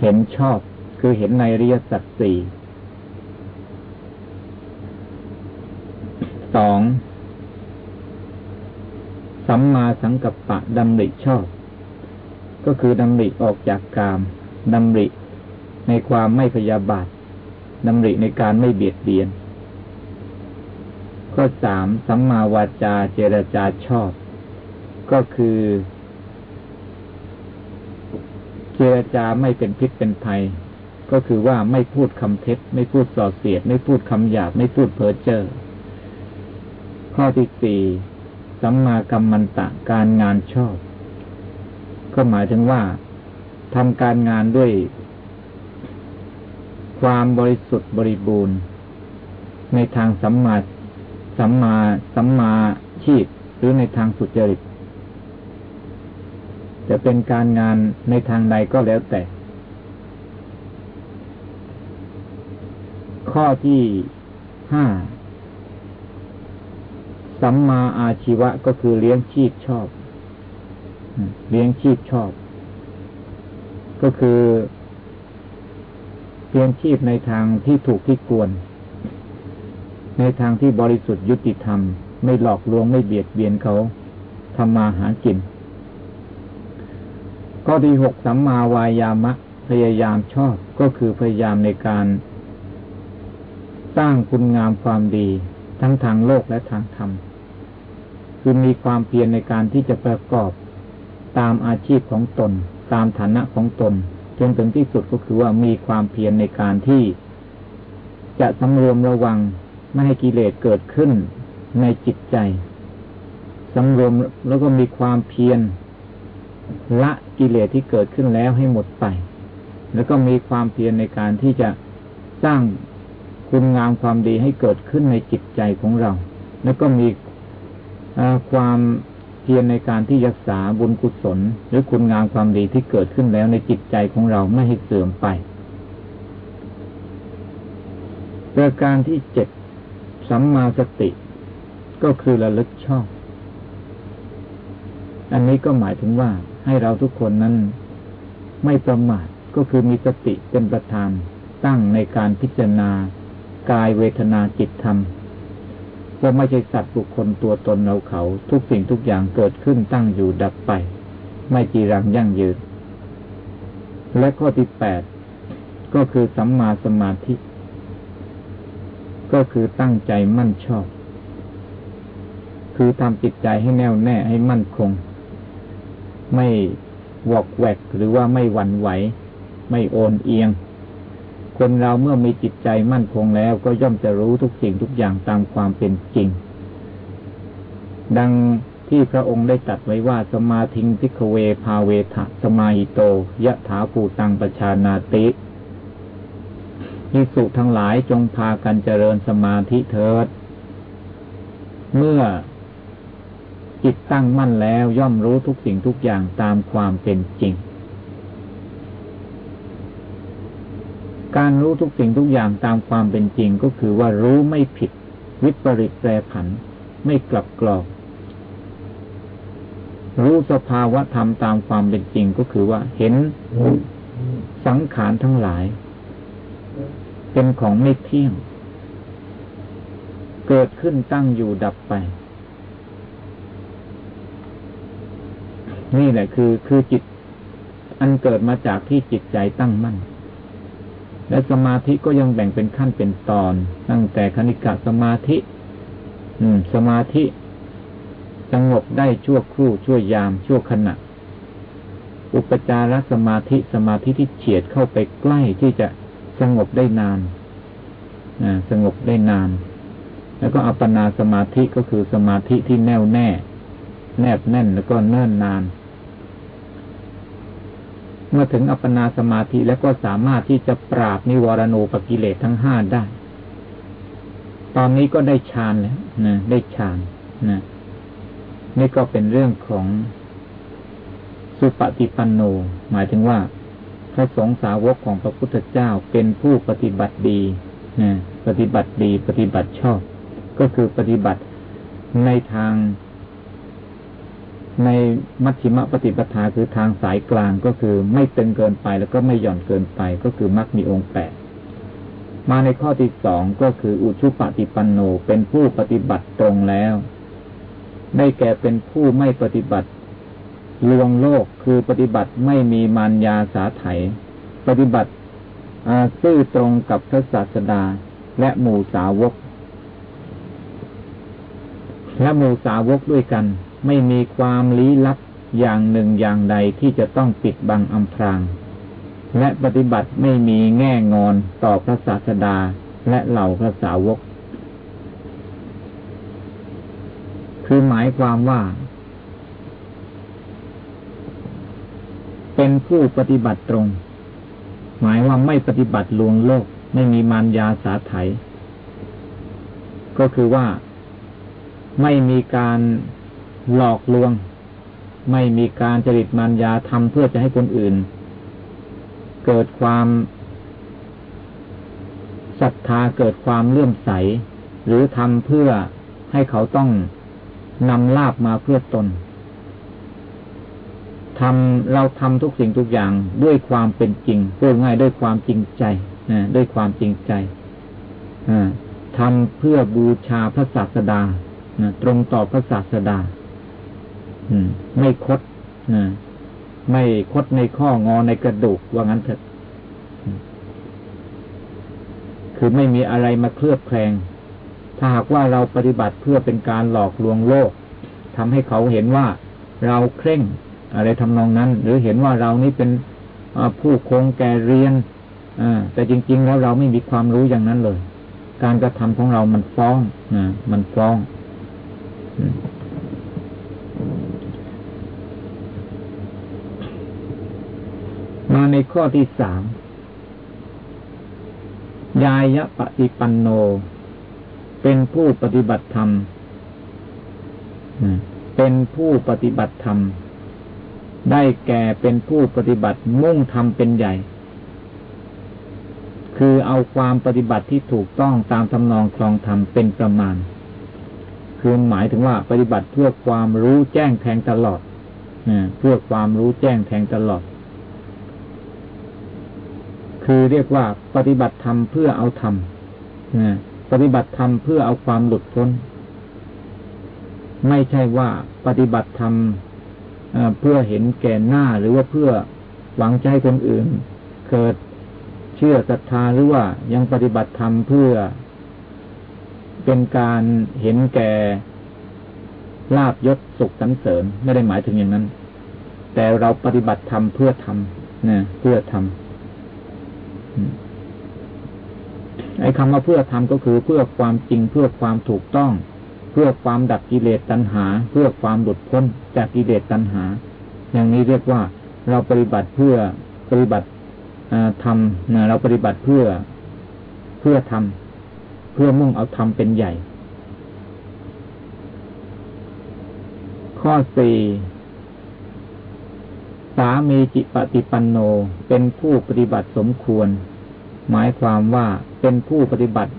เห็นชอบคือเห็นในริยสัจสี่อง สัมมาสังกัปปะดำริชอบ ก็คือดำริออกจากกามดำริในความไม่พยาบาทดำริในการไม่เบียดเบียนข้อสามสัมมาวาจาเจรจาชอบ ก็คือ เจรจาไม่เป็นพิษเป็นภัย ก็คือว่าไม่พูดคำเท็จ ไม่พูดส่อเสียด ไม่พูดคำหยาบ ไม่พูดเพ้อเจ้อข้อที่สี่ สัมมากัมมันตะการงานชอบ ก็หมายถึงว่าทำการงานด้วย ความบริสุทธิ์บริบูรณ์ ในทางสัมมาสัมมาสัมมาชีพหรือในทางสุจริต จะเป็นการงานในทางใดก็แล้วแต่ ข้อที่ห้า สัมมาอาชีวะก็คือเลี้ยงชีพชอบ เลี้ยงชีพชอบ ก็คือเลี้ยงชีพในทางที่ถูกที่ควร ในทางที่บริสุทธิ์ยุติธรรม ไม่หลอกลวงไม่เบียดเบียนเขาทำมาหากินข้อที่หกสัมมาวายามะ พยายามชอบก็คือพยายามในการสร้างคุณงามความดี ทั้งทางโลกและทางธรรม คือมีความเพียรในการที่จะประกอบตามอาชีพของตน ตามฐานะของตนจนถึงที่สุดก็คือว่ามีความเพียรในการที่ จะสำรวมระวังไม่ให้กิเลสเกิดขึ้นในจิตใจสำรวมแล้วก็มีความเพียรละกิเลสที่เกิดขึ้นแล้วให้หมดไป แล้วก็มีความเพียรในการที่จะสร้างคุณงามความดีให้เกิดขึ้นในจิตใจของเรา แล้วก็มี ความเพียรในการที่รักษาบุญกุศล หรือคุณงามความดีที่เกิดขึ้นแล้วในจิตใจของเราไม่ให้เสื่อมไปประการที่เจ็ดสัมมาสติ ก็คือระลึกชอบ อันนี้ก็หมายถึงว่าให้เราทุกคนนั้นไม่ประมาทก็คือมีสติเป็นประธาน ตั้งในการพิจารณากายเวทนาจิตธรรม ว่าไม่ใช่สัตว์บุคคลตัวตนเราเขา ทุกสิ่งทุกอย่างเกิดขึ้นตั้งอยู่ดับไป ไม่จีรังยั่งยืน และข้อที่แปดก็คือสัมมาสมาธิ ก็คือตั้งใจมั่นชอบ คือทำจิตใจให้แน่วแน่ให้มั่นคง ไม่วอกแวกหรือว่าไม่หวั่นไหว ไม่โอนเอียง คนเราเมื่อมีจิตใจมั่นคงแล้วก็ย่อมจะรู้ทุกสิ่งทุกอย่างตามความเป็นจริง ดังที่พระองค์ได้ตัดไว้ว่าสมาธิงพิกเวพาเวทะสมาหิโตยะถาภูตังประชานาติทิสุทั้งหลายจงพากันเจริญสมาธิเถิด เมื่อจิตตั้งมั่นแล้วย่อมรู้ทุกสิ่งทุกอย่างตามความเป็นจริง การรู้ทุกสิ่งทุกอย่างตามความเป็นจริงก็คือว่ารู้ไม่ผิด วิปริตแปรผัน ไม่กลับกรอกรู้สภาวะธรรมตามความเป็นจริงก็คือว่าเห็นสังขารทั้งหลาย เป็นของไม่เที่ยง เกิดขึ้นตั้งอยู่ดับไป นี่แหละคือคือจิต อันเกิดมาจากที่จิตใจตั้งมั่น และสมาธิก็ยังแบ่งเป็นขั้นเป็นตอน ตั้งแต่คณิกะสมาธิ อืม สมาธิสงบได้ชั่วครู่ชั่วยาม ชั่วขณะ อุปจารสมาธิสมาธิที่เฉียดเข้าไปใกล้ที่จะสงบได้นานสงบได้นาน แล้วก็อัปปนาสมาธิก็คือสมาธิที่แน่วแน่ แนบแน่นแล้วก็เนิ่นนาน เมื่อถึงอัปปนาสมาธิแล้วก็สามารถที่จะปราบนิวรณูปกิเลสทั้งห้าได้ ตอนนี้ก็ได้ฌานแล้วนะได้ฌานนะนี่ก็เป็นเรื่องของสุปฏิปันโน หมายถึงว่า พระสงฆ์สาวกของพระพุทธเจ้าเป็นผู้ปฏิบัติดีนะปฏิบัติดี ปฏิบัติชอบ ก็คือปฏิบัติในทาง ในมัชฌิมปฏิปทาคือทางสายกลางก็คือไม่ตึงเกินไปแล้วก็ไม่หย่อนเกินไปก็คือมักมีองค์แปดมาในข้อที่สองก็คืออุชุปฏิปันโนเป็นผู้ปฏิบัติตรงแล้ว ได้แก่เป็นผู้ไม่ปฏิบัติลวงโลกคือปฏิบัติไม่มีมารยาสาไถปฏิบัติซื่อตรงกับพระศาสดาและหมู่สาวก และหมู่สาวกด้วยกัน ไม่มีความลี้ลับอย่างหนึ่งอย่างใดที่จะต้องปิดบังอำพราง และปฏิบัติไม่มีแง่งอนต่อพระศาสดาและเหล่าพระสาวก คือหมายความว่า เป็นผู้ปฏิบัติตรง หมายว่าไม่ปฏิบัติลวงโลก ไม่มีมารยาสาไถก็คือว่าไม่มีการ หลอกลวง ไม่มีการจริตมัญญาทำเพื่อจะให้คนอื่น เกิดความศรัทธาเกิดความเลื่อมใส หรือทำเพื่อให้เขาต้องนำลาบมาเพื่อตนทำเราทำทุกสิ่งทุกอย่างด้วยความเป็นจริงพูดง่ายด้วยความจริงใจนะด้วยความจริงใจทำเพื่อบูชาพระศาสดานะตรงต่อพระศาสดา ไม่คดไม่คดในข้องอในกระดูกว่างั้นเถอะคือไม่มีอะไรมาเคลือบแคลง ถ้าหากว่าเราปฏิบัติเพื่อเป็นการหลอกลวงโลกทำให้เขาเห็นว่าเราเคร่งอะไรทำนองนั้น หรือเห็นว่าเรานี่เป็นผู้คงแก่เรียนอแต่จริง ๆ แล้วเราไม่มีความรู้อย่างนั้นเลย การกระทำของเรามันฟ้องนะมันฟ้อง มาในข้อที่สามยายะปฏิปันโน เป็นผู้ปฏิบัติธรรม เป็นผู้ปฏิบัติธรรม ได้แก่เป็นผู้ปฏิบัติมุ่งทำเป็นใหญ่ คือเอาความปฏิบัติที่ถูกต้องตามทำนองครองธรรมเป็นประมาณ คือหมายถึงว่าปฏิบัติเพื่อความรู้แจ้งแทงตลอดเพื่อความรู้แจ้งแทงตลอด คือเรียกว่าปฏิบัติธรรมเพื่อเอาธรรมปฏิบัติธรรมเพื่อเอาความหลุดพ้น ไม่ใช่ว่าปฏิบัติธรรมเพื่อเห็นแก่หน้าหรือว่าเพื่อหวังใจคนอื่น เกิดเชื่อศรัทธาหรือว่ายังปฏิบัติธรรมเพื่อ เป็นการเห็นแก่ลาบยศสุขสันเสริญไม่ได้หมายถึงอย่างนั้น แต่เราปฏิบัติธรรมเพื่อทำนะเพื่อทำ ไอ้คำว่าเพื่อทำก็คือเพื่อความจริงเพื่อความถูกต้อง เพื่อความดับกิเลสตัณหา เพื่อความหลุดพ้นจากกิเลสตัณหา อย่างนี้เรียกว่าเราปฏิบัติเพื่อปฏิบัติทำนะเราปฏิบัติเพื่อเพื่อทำเพื่อมุ่งเอาทำเป็นใหญ่ ข้อสี่ สามีจิปฏิปันโนเป็นผู้ปฏิบัติสมควร หมายความว่าเป็นผู้ปฏิบัติ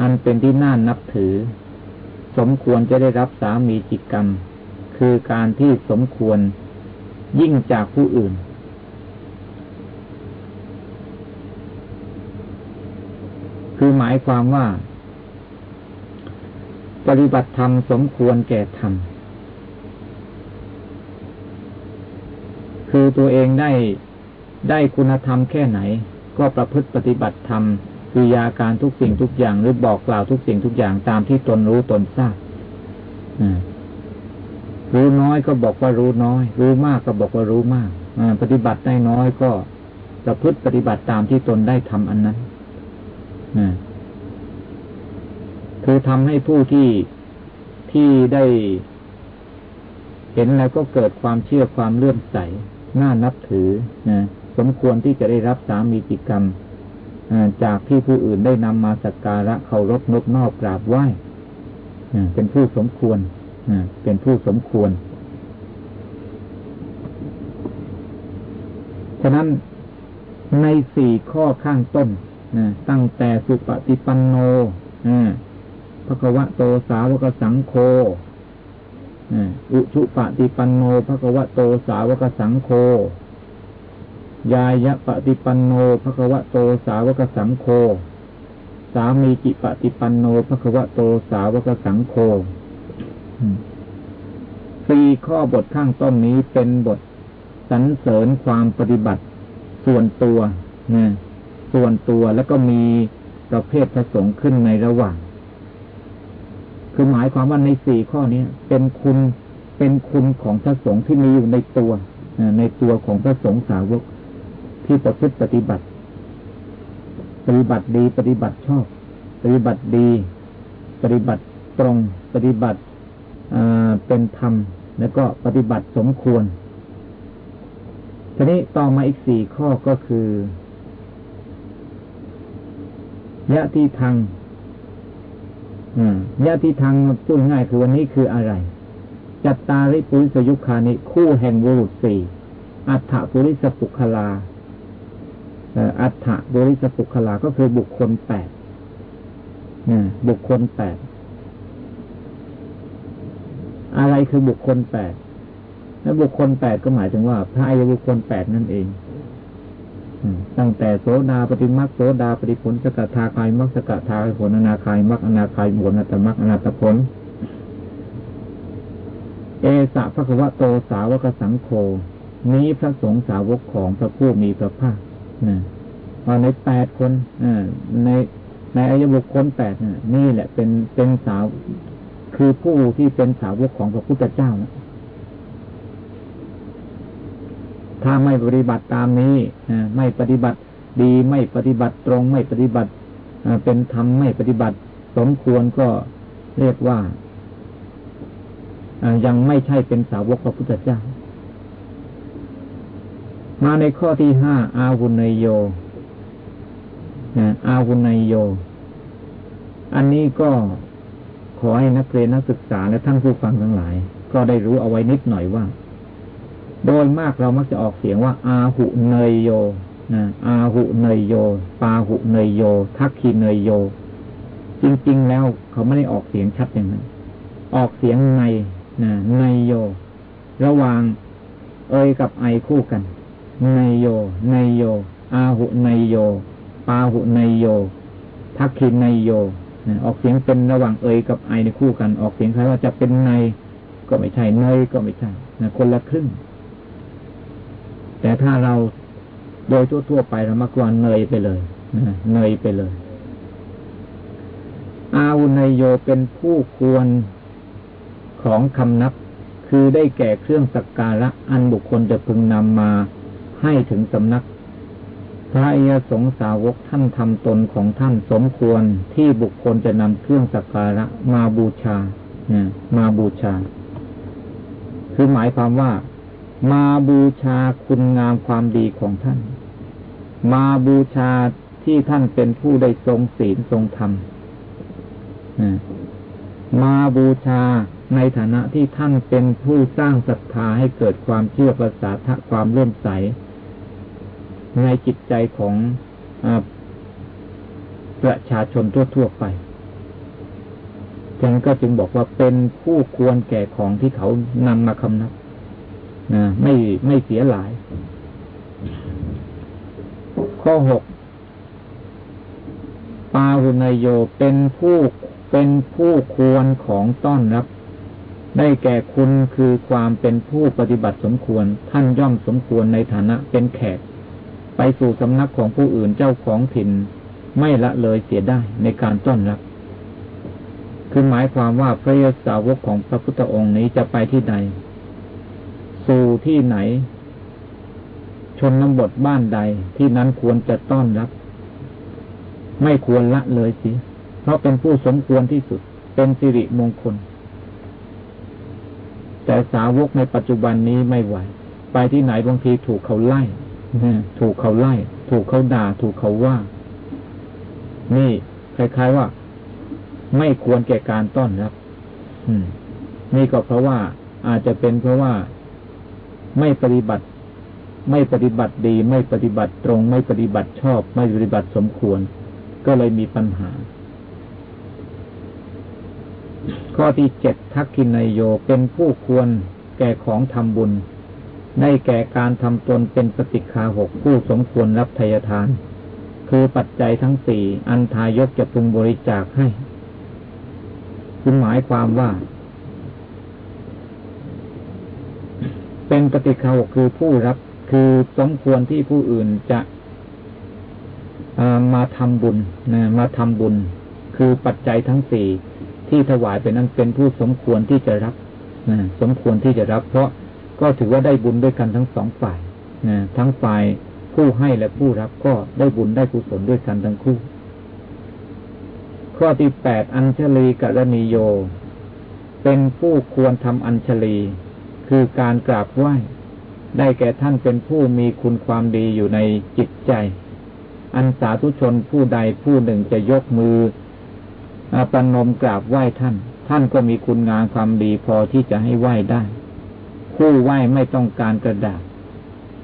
อันเป็นที่น่านับถือ สมควรจะได้รับสามีจิตกรรม คือการที่สมควรยิ่งจากผู้อื่น คือหมายความว่า ปฏิบัติธรรมสมควรแก่ธรรม คือตัวเองได้ได้คุณธรรมแค่ไหน ก็ประพฤติปฏิบัติธรรมคือยาการทุกสิ่งทุกอย่างหรือบอกกล่าวทุกสิ่งทุกอย่างตามที่ตนรู้ตนทราบรู้น้อยก็บอกว่ารู้น้อย รู้มากก็บอกว่ารู้มากปฏิบัติได้น้อยก็ประพฤติปฏิบัติตามที่ตนได้ทำอันนั้นคือทำให้ผู้ที่ที่ได้ เห็นแล้วก็เกิดความเชื่อความเลื่อมใส น่านับถือนะสมควรที่จะได้รับสามีจิกรรมจากที่ผู้อื่นได้นำมาสักการะเคารพนกนอกกราบไหว้เป็นผู้สมควรเป็นผู้สมควร ฉะนั้นในสี่ข้อข้างต้นตั้งแต่สุปฏิปันโนพระวะโตสาวกสังโฆ อุชุปฏิปันโนภควะโตสาวกสังโฆยายะปฏิปันโนภควะโตสาวกสังโฆสามีจิปฏิปันโนภควะโตสาวกสังโฆสี่ข้อบทข้างต้นนี้เป็นบทสรรเสริญความปฏิบัติ ส่วนตัวส่วนตัวแล้วก็มีประเภทผสมขึ้นในระหว่าง คือหมายความว่าในสี่ข้อนี้เป็นคุณเป็นคุณของพระสงฆ์ที่มีอยู่ในตัวในตัวของพระสงฆ์สาวกที่ประพฤติปฏิบัติ ปฏิบัติดีปฏิบัติชอบ ปฏิบัติดี ปฏิบัติตรง ปฏิบัติเป็นธรรม แล้วก็ปฏิบัติสมควรทีนี้ต่อมาอีกสี่ข้อก็คือยะที่ทาง ญาติทางพูดง่ายคือวันนี้คืออะไร จัตตาริปุริสยุคานิคู่แห่งบุรุษสี่อัฏฐปุริสปุคลาอัฏฐบุริสปุคลาก็คือบุคคลแปดบุคคลแปดอะไรคือบุคคลแปดและบุคคลแปดก็หมายถึงว่าพระอายบุคคลแปดนั่นเอง ตั้งแต่โสดาปฏิมักโสดาปฏิผลสกทาคายมักสกทาผลอนาคายมักอนาคายผลอนัตมักอนัตผล เอสะพระควะโตสาวกสังโฆนี้พระสงฆ์สาวกของพระผู้มีพระภาคนะในแปดคนในในอายบุคคลแปดนี่แหละเป็นเป็นสาว คือผู้ที่เป็นสาวกของพระพุทธเจ้านะ ถ้าไม่ปฏิบัติตามนี้ไม่ปฏิบัติดีไม่ปฏิบัติตรงไม่ปฏิบัติเป็นธรรมไม่ปฏิบัติ สมควรก็เรียกว่ายังไม่ใช่เป็นสาวกพระพุทธเจ้า มาในข้อที่ห้าอาวุนโยอาวุนโย อันนี้ก็ขอให้นักเรียนนักศึกษาและท่านผู้ฟังทั้งหลาย ก็ได้รู้เอาไว้นิดหน่อยว่า โดยมากเรามักจะออกเสียงว่า อาหุเนยโยนะอาหุเนยโย ปาหุเนยโย ทักคีเนยโย จริง ๆ แล้วเขาไม่ได้ออกเสียงชัดอย่างนั้น ออกเสียงในนะในโย ระหว่างเอยกับไอคู่กันในโยในโย อาหุในโย ปาหุในโย ทักคีในโย ออกเสียงเป็นระหว่างเอยกับไอในคู่กัน ออกเสียงคล้ายว่าจะเป็นในก็ไม่ใช่เนยก็ไม่ใช่นะคนละครึ่ง แต่ถ้าเราโดยทั่วๆไปเรามักว่าเนยไปเลยเนยไปเลย อาวุนยโยเป็นผู้ควรของคำนับ คือได้แก่เครื่องสักการะอันบุคคลจะพึงนำมาให้ถึงสำนัก พระยสงสาวกท่านทำตนของท่านสมควรที่บุคคลจะนำเครื่องสักการะมาบูชามาบูชา คือหมายความว่า มาบูชาคุณงามความดีของท่าน มาบูชาที่ท่านเป็นผู้ได้ทรงศีลทรงธรรมมาบูชาในฐานะที่ท่านเป็นผู้สร้างศรัทธาให้เกิดความเชื่อประสาทะความเลื่อมใส ในจิตใจของอประชาชนทั่วๆไปฉะนั้นก็จึงบอกว่าเป็นผู้ควรแก่ของที่เขานำมาคำนับ นะไม่ไม่เสียหลาย ข้อหกปาหุนโยเป็นผู้เป็นผู้ควรของต้อนรับ ได้แก่คุณคือความเป็นผู้ปฏิบัติสมควร ท่านย่อมสมควรในฐานะเป็นแขก ไปสู่สำนักของผู้อื่นเจ้าของถิ่น ไม่ละเลยเสียได้ในการต้อนรับ คือหมายความว่าพระยาสาวกของพระพุทธองค์นี้จะไปที่ใด สู่ที่ไหน ชนน้ำบทบ้านใดที่นั้นควรจะต้อนรับ ไม่ควรละเลยสิเพราะเป็นผู้สมควรที่สุด เป็นสิริมงคล แต่สาวกในปัจจุบันนี้ไม่ไหว ไปที่ไหนบางทีถูกเขาไล่ถูกเขาไล่ ถูกเขาด่า ถูกเขาว่า นี่คล้ายๆว่า ไม่ควรแก่การต้อนรับนี่ก็เพราะว่าอาจจะเป็นเพราะว่า ไม่ปฏิบัติ ไม่ปฏิบัติดี ไม่ปฏิบัติตรง ไม่ปฏิบัติชอบ ไม่ปฏิบัติสมควร ก็เลยมีปัญหา ข้อที่เจ็ดทักขินายโยเป็นผู้ควรแก่ของทำบุญได้แก่การทำตนเป็นปฏิคาหกผู้สมควรรับทายทาน คือปัจจัยทั้งสี่อันทายกจะพึงบริจาคให้คือหมายความว่า เป็นปฏิเคาคือผู้รับ คือสมควรที่ผู้อื่นจะมาทำบุญนะมาทำบุญ คือปัจจัยทั้งสี่ที่ถวายเป็นนั้นเป็นผู้สมควรที่จะรับนะสมควรที่จะรับ เพราะก็ถือว่าได้บุญด้วยกันทั้งสองฝ่ายนะทั้งฝ่ายผู้ให้และผู้รับก็ได้บุญได้กุศลด้วยกันทั้งคู่ ข้อที่แปดอัญชลีกรณีโย เป็นผู้ควรทำอัญชลี คือการกราบไหว้ ได้แก่ท่านเป็นผู้มีคุณความดีอยู่ในจิตใจ อันสาธุชนผู้ใดผู้หนึ่งจะยกมือประนมกราบไหว้ท่าน ท่านก็มีคุณงามความดีพอที่จะให้ไหว้ได้ ผู้ไหว้ไม่ต้องการกระดาษ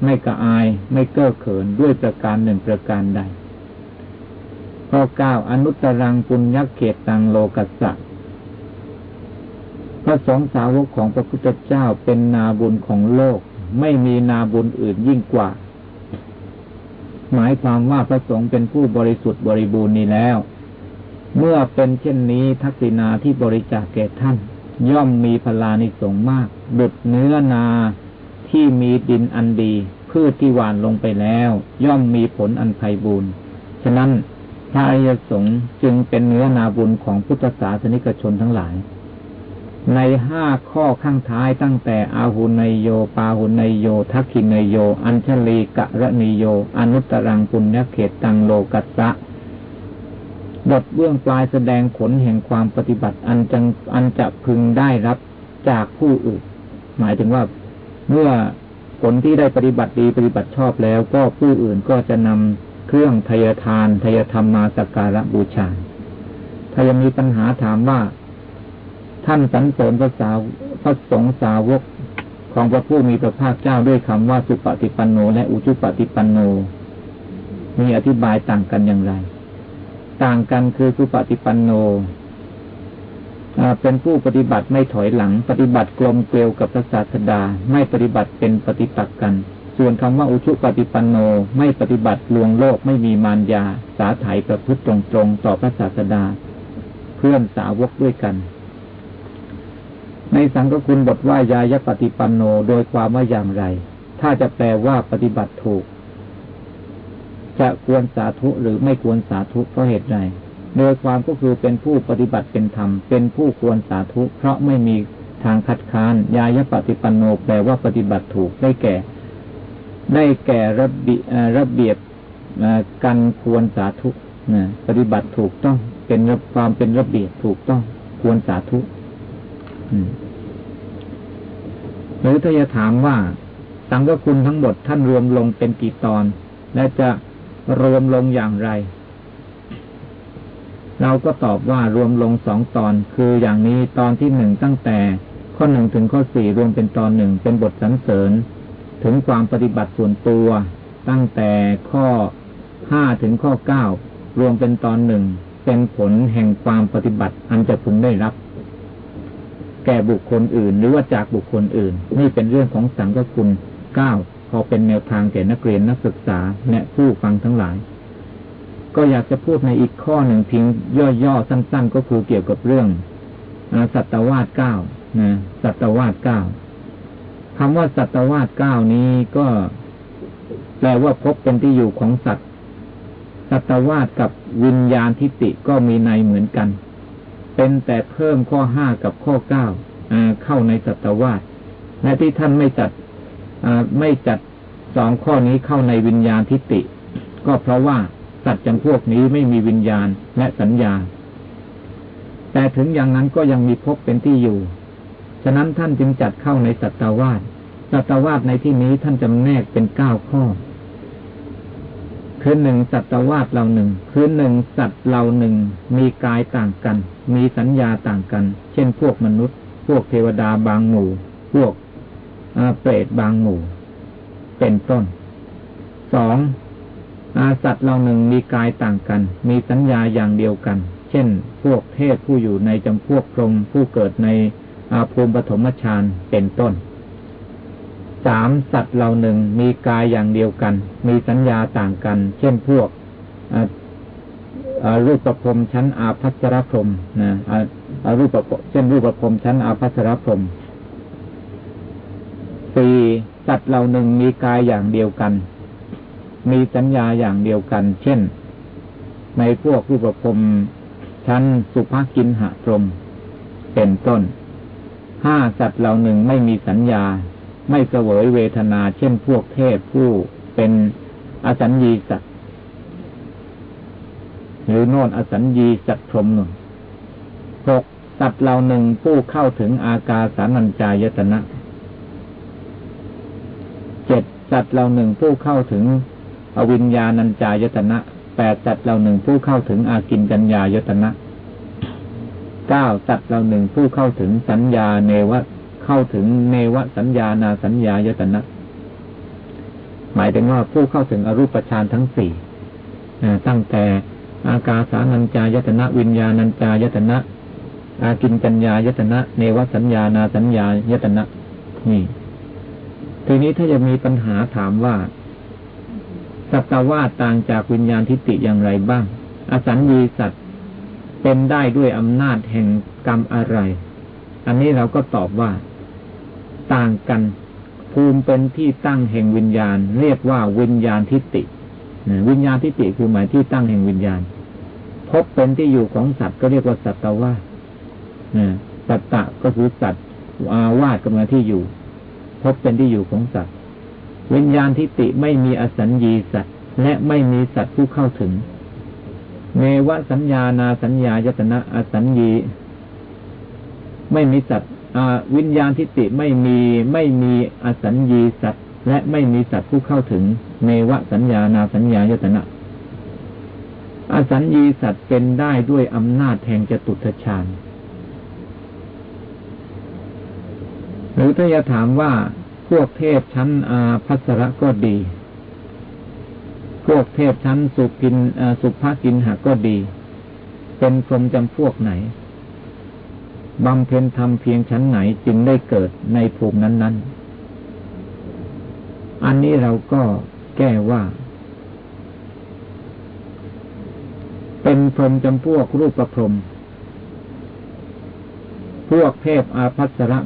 ไม่กระอาย ไม่เก้อเขินด้วยประการหนึ่งประการใดข้อเก้าอนุตรังปุญญเขตตังโลกัสสะ พระสงฆ์สาวกของพระพุทธเจ้าเป็นนาบุญของโลก ไม่มีนาบุญอื่นยิ่งกว่า หมายความว่าพระสงฆ์เป็นผู้บริสุทธิ์บริบูรณ์นี้แล้ว เมื่อเป็นเช่นนี้ทักษิณาที่บริจาคแก่ท่าน ย่อมมีพลานิสงมากดุดเนื้อนาที่มีดินอันดีพืชที่หวานลงไปแล้ว ย่อมมีผลอันไพบูรณ์ฉะนั้นพระอริยสงฆ์จึงเป็นเนื้อนาบุญของพุทธศาสนิกชนทั้งหลาย ในห้าข้อข้างท้ายตั้งแต่อาหุนยโย ปาหุนยโย ทักขินยโย อัญชลีกะระนิโย อนุตตรังปุญญเขตตังโลกัสสะบทเบื้องปลายแสดงผลแห่งความปฏิบัติอันจังอันจะพึงได้รับจากผู้อื่น หมายถึงว่าเมื่อผลที่ได้ปฏิบัติดีปฏิบัติชอบแล้ว ก็ผู้อื่นก็จะนำเครื่องทยทานทยธรรมมาสักการะบูชา ถ้ายังมีปัญหาถามว่า ท่านสรรเสริญพระสาวพระสงฆ์สาวกของพระผู้มีพระภาคเจ้าด้วยคำว่าสุปฏิปันโน และอุจุปฏิปันโน มีอธิบายต่างกันอย่างไร ต่างกันคือสุปฏิปันโนเป็นผู้ปฏิบัติไม่ถอยหลัง ปฏิบัติกลมเกลียวกับพระศาสดา ไม่ปฏิบัติเป็นปฏิปักษ์กัน ส่วนคำว่าอุชุปฏิปันโน ไม่ปฏิบัติลวงโลกไม่มีมารยา สาไถประพฤติตรงๆต่อพระศาสดา เพื่อนสาวกด้วยกัน ในสังฆคุณบทว่ายายปฏิปันโนโดยความว่าอย่างไร ถ้าจะแปลว่าปฏิบัติถูก จะควรสาธุหรือไม่ควรสาธุเพราะเหตุใดโดยความก็คือเป็นผู้ปฏิบัติเป็นธรรม เป็นผู้ควรสาธุ เพราะไม่มีทางคัดค้าน ยายปฏิปันโนแปลว่าปฏิบัติถูกได้แก่ ได้แก่ระเบียระเบียบกันควรสาธุปฏิบัติถูกต้อง เป็นความเป็นระเบียบถูกต้อง ควรสาธุ หรือถ้าจะถามว่า สังฆคุณทั้งหมดท่านรวมลงเป็นกี่ตอน และจะรวมลงอย่างไร เราก็ตอบว่ารวมลงสองตอน คืออย่างนี้ตอนที่หนึ่งตั้งแต่ข้อหนึ่งถึงข้อสี่รวมเป็นตอนหนึ่งเป็นบทสรรเสริญ ถึงความปฏิบัติส่วนตัว ตั้งแต่ข้อห้าถึงข้อเก้ารวมเป็นตอนหนึ่งเป็นผลแห่งความปฏิบัติอันจะพึงได้รับ แก่บุคคลอื่น หรือว่าจากบุคคลอื่น นี่เป็นเรื่องของสังฆคุณเก้าพอเป็นแนวทางแก่นักเรียนนักศึกษาและผู้ฟังทั้งหลาย ก็อยากจะพูดในอีกข้อหนึ่งเพียงย่อๆสั้น ๆ ก็คือเกี่ยวกับเรื่องสัตวาสเก้านะสัตวาสเก้าคำว่าสัตวาสเก้านี้ก็แปลว่าพบเป็นที่อยู่ของสัตว์ สัตวาสกับวิญญาณทิฏฐิก็มีในเหมือนกัน เป็นแต่เพิ่มข้อห้ากับข้อเก้าเข้าในสัตวาสและที่ท่านไม่จัดไม่จัดสองข้อนี้เข้าในวิญญาณทิฏฐิก็เพราะว่าสัตว์จำพวกนี้ไม่มีวิญญาณและสัญญา แต่ถึงอย่างนั้นก็ยังมีภพเป็นที่อยู่ ฉะนั้นท่านจึงจัดเข้าในสัตวาสสัตวาสในที่นี้ท่านจำแนกเป็นเก้าข้อ คือหนึ่งสัตวาสเราหนึ่งคือหนึ่งสัตว์เราหนึ่งมีกายต่างกัน มีสัญญาต่างกัน เช่นพวกมนุษย์ พวกเทวดาบางหมู่ พวกเปรตบางหมู่ เป็นต้นสองอสัตว์เราหนึ่งมีกายต่างกัน มีสัญญาอย่างเดียวกัน เช่น พวกเทพผู้อยู่ในจำพวกพรหมผู้เกิดในอาภูมิปฐมฌานเป็นต้นสามสัตว์เราหนึ่งมีกายอย่างเดียวกัน มีสัญญาต่างกัน เช่นพวก รูปประพรมชั้นอาภัสรพรมนะรูปประเช่นรูปประพรมชั้นอาภัสรพรมสี่สัตว์เราหนึ่งมีกายอย่างเดียวกัน มีสัญญาอย่างเดียวกัน เช่น ในพวกรูปภพรมชั้นสุภกินหะพรมเป็นต้นห้าสัตว์เหล่าหนึ่งไม่มีสัญญา ไม่เสวยเวทนา เช่นพวกเทพผู้เป็นอสัญญีสัตว หรือโน่นอสัญญีสัตว์พรมหนึ่งหกสัตว์เหล่าหนึ่งผู้เข้าถึงอากาสานัญจายตนะเจ็ดสัตว์เหล่าหนึ่งผู้เข้าถึง อวิญญาณัญจายตนะแปดสัตว์เหล่าหนึ่งผู้เข้าถึงอากินกัญญายตนะเก้าสัตว์เหล่าหนึ่งผู้เข้าถึงสัญญาเนวะเข้าถึงเนวะสัญญานาสัญญายตนะหมายถึงว่าผู้เข้าถึงอรูปฌานทั้งสี่ตั้งแต่ อากาสานัญจายตนะ วิญญาณัญจายตนะ อากินกัญญายตนะ เนวสัญญานาสัญญายตนะ นี่ ทีนี้ถ้าจะมีปัญหาถามว่า สัตวาต่างจากวิญญาณทิฏฐิอย่างไรบ้าง อสัญญีสัตว์เป็นได้ด้วยอำนาจแห่งกรรมอะไร อันนี้เราก็ตอบว่า ต่างกัน ภูมิเป็นที่ตั้งแห่งวิญญาณ เรียกว่าวิญญาณทิฏฐิ วิญญาณทิฏฐิคือหมายที่ตั้งแห่งวิญญาณ พบเป็นที่อยู่ของสัตว์ก็เรียกว่าสัตวาสัตตะก็คือสัตว์อาวาสก็มาที่อยู่ พบเป็นที่อยู่ของสัตว์วิญญาณทิฏฐิไม่มีอสัญญีสัตว์ และไม่มีสัตว์ผู้เข้าถึงเมวะสัญญานาสัญญายตนะอสัญญี ไม่มีสัตว์วิญญาณทิฏฐิไม่มีไม่มีอสัญญีสัตว์ และไม่มีสัตว์ผู้เข้าถึงเนวสัญญานาสัญญายตนะ อสัญญีสัตว์เป็นได้ด้วยอำนาจแห่งจตุทชาญหรือถ้าจะถามว่าพวกเทพชั้นอาพัสระก็ดี พวกเทพชั้นสุกินสุภากินหาก็ดี เป็นพรมจำพวกไหนบำเพ็ญธรรมเพียงชั้นไหนจึงได้เกิดในภูมินั้น ๆ อันนี้เราก็แก้ว่า เป็นพรมจำพวกรูปประพรม พวกเทพอาภัสระ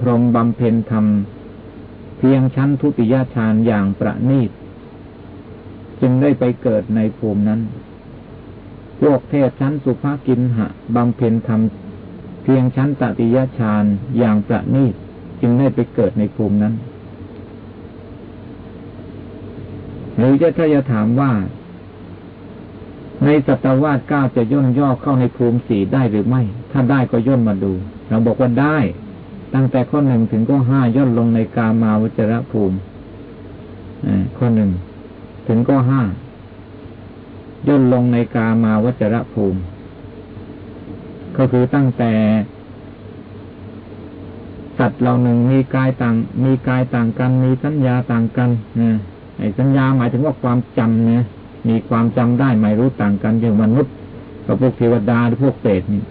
พรมบำเพ็ญธรรม เพียงชั้นทุติยฌานอย่างประณีต จึงได้ไปเกิดในภูมินั้น พวกเทพชั้นสุภากินหะบำเพ็ญธรรม เพียงชั้นตติยฌานอย่างประณีต จึงได้ไปเกิดในภูมินั้น หรือจะถ้าจะถามว่า ในสัตวาสเก้าจะย่นย่อเข้าในภูมิสี่ได้หรือไม่ ถ้าได้ก็ย่นมาดู เราบอกว่าได้ ตั้งแต่ข้อหนึ่งถึงข้อห้าย่นลงในกามาวจรภูมิข้อหนึ่งถึงข้อห้าย่นลงในกามาวจรภูมิ ก็คือตั้งแต่สัตว์เราหนึ่งมีกายต่าง มีกายต่างกัน มีสัญญาต่างกันนะ ไอ้สัญญาหมายถึงว่าความจำเนี่ยมีความจำได้ไม่รู้ต่างกันอย่างมนุษย์กับพวกเทวดาหรือพวกเปรตนี่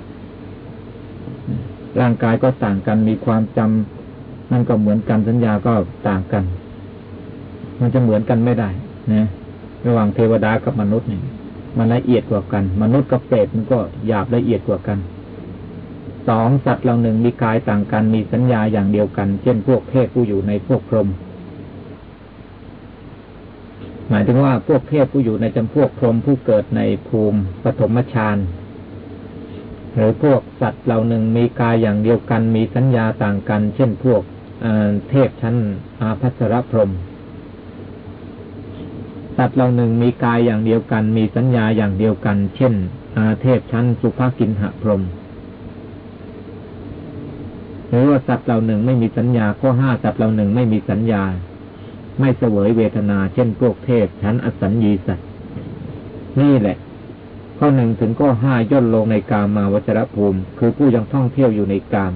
ร่างกายก็ต่างกันมีความจำนั่นก็เหมือนกันสัญญาก็ต่างกัน มันจะเหมือนกันไม่ได้นะระหว่างเทวดากับมนุษย์เนี่ยมันละเอียดกว่ากัน มนุษย์กับเปรตมันก็หยาบละเอียดกว่ากันสองสัตว์เหล่าหนึ่งมีกายต่างกันมีสัญญาอย่างเดียวกัน เช่นพวกเทพผู้อยู่ในพวกพรหม หมายถึงว่าพวกเทพผู้อยู่ในจำพวกพรหมผู้เกิดในภูมิปฐมฌานหรือพวกสัตว์เหล่าหนึ่งมีกายอย่างเดียวกันมีสัญญาต่างกัน เช่นพวกเทพชั้นอาภัสรพรหมสัตว์เหล่าหนึ่งมีกายอย่างเดียวกัน มีสัญญาอย่างเดียวกัน เช่นเทพชั้นสุภกินหพรหมหรือว่าสัตว์เหล่าหนึ่งไม่มีสัญญาข้อห้าสัตว์เหล่าหนึ่งไม่มีสัญญา ไม่เสวยเวทนาเช่นพวกเทพชั้นอสัญญีสัตว์นี่แหละ ข้อหนึ่งถึงข้อห้าย่นลงในกามาวจรภูมิ คือผู้ยังท่องเที่ยวอยู่ในกาม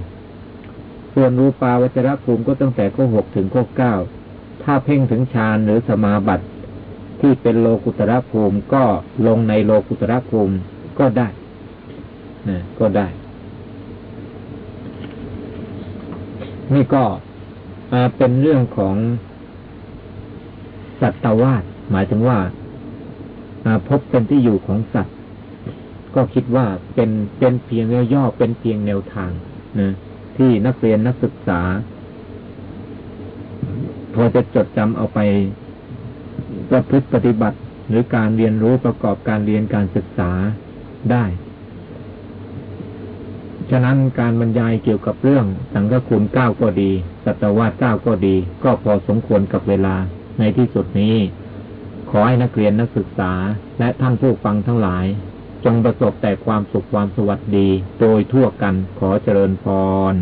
ส่วนรูปาวจรภูมิก็ตั้งแต่ข้อหกถึงข้อเก้าถ้าเพ่งถึงฌานหรือสมาบัติที่เป็นโลกุตระภูมิก็ลงในโลกุตระภูมิก็ได้นะก็ได้ นี่ก็เป็นเรื่องของ สัตวาสหมายถึงว่าพบเป็นที่อยู่ของสัตว์ ก็คิดว่าเป็นเป็นเพียงย่อเป็นเพียงแนวทางนะที่นักเรียนนักศึกษา พอจะจดจำเอาไปประพฤติปฏิบัติหรือการเรียนรู้ประกอบการเรียนการศึกษาได้ ฉะนั้นการบรรยายเกี่ยวกับเรื่องสังฆคุณเก้าก็ดี สัตวาสเก้าก็ดี ก็พอสมควรกับเวลา ในที่สุดนี้ ขอให้นักเรียนนักศึกษาและท่านผู้ฟังทั้งหลาย จงประสบแต่ความสุขความสวัสดี โดยทั่วกันขอเจริญพร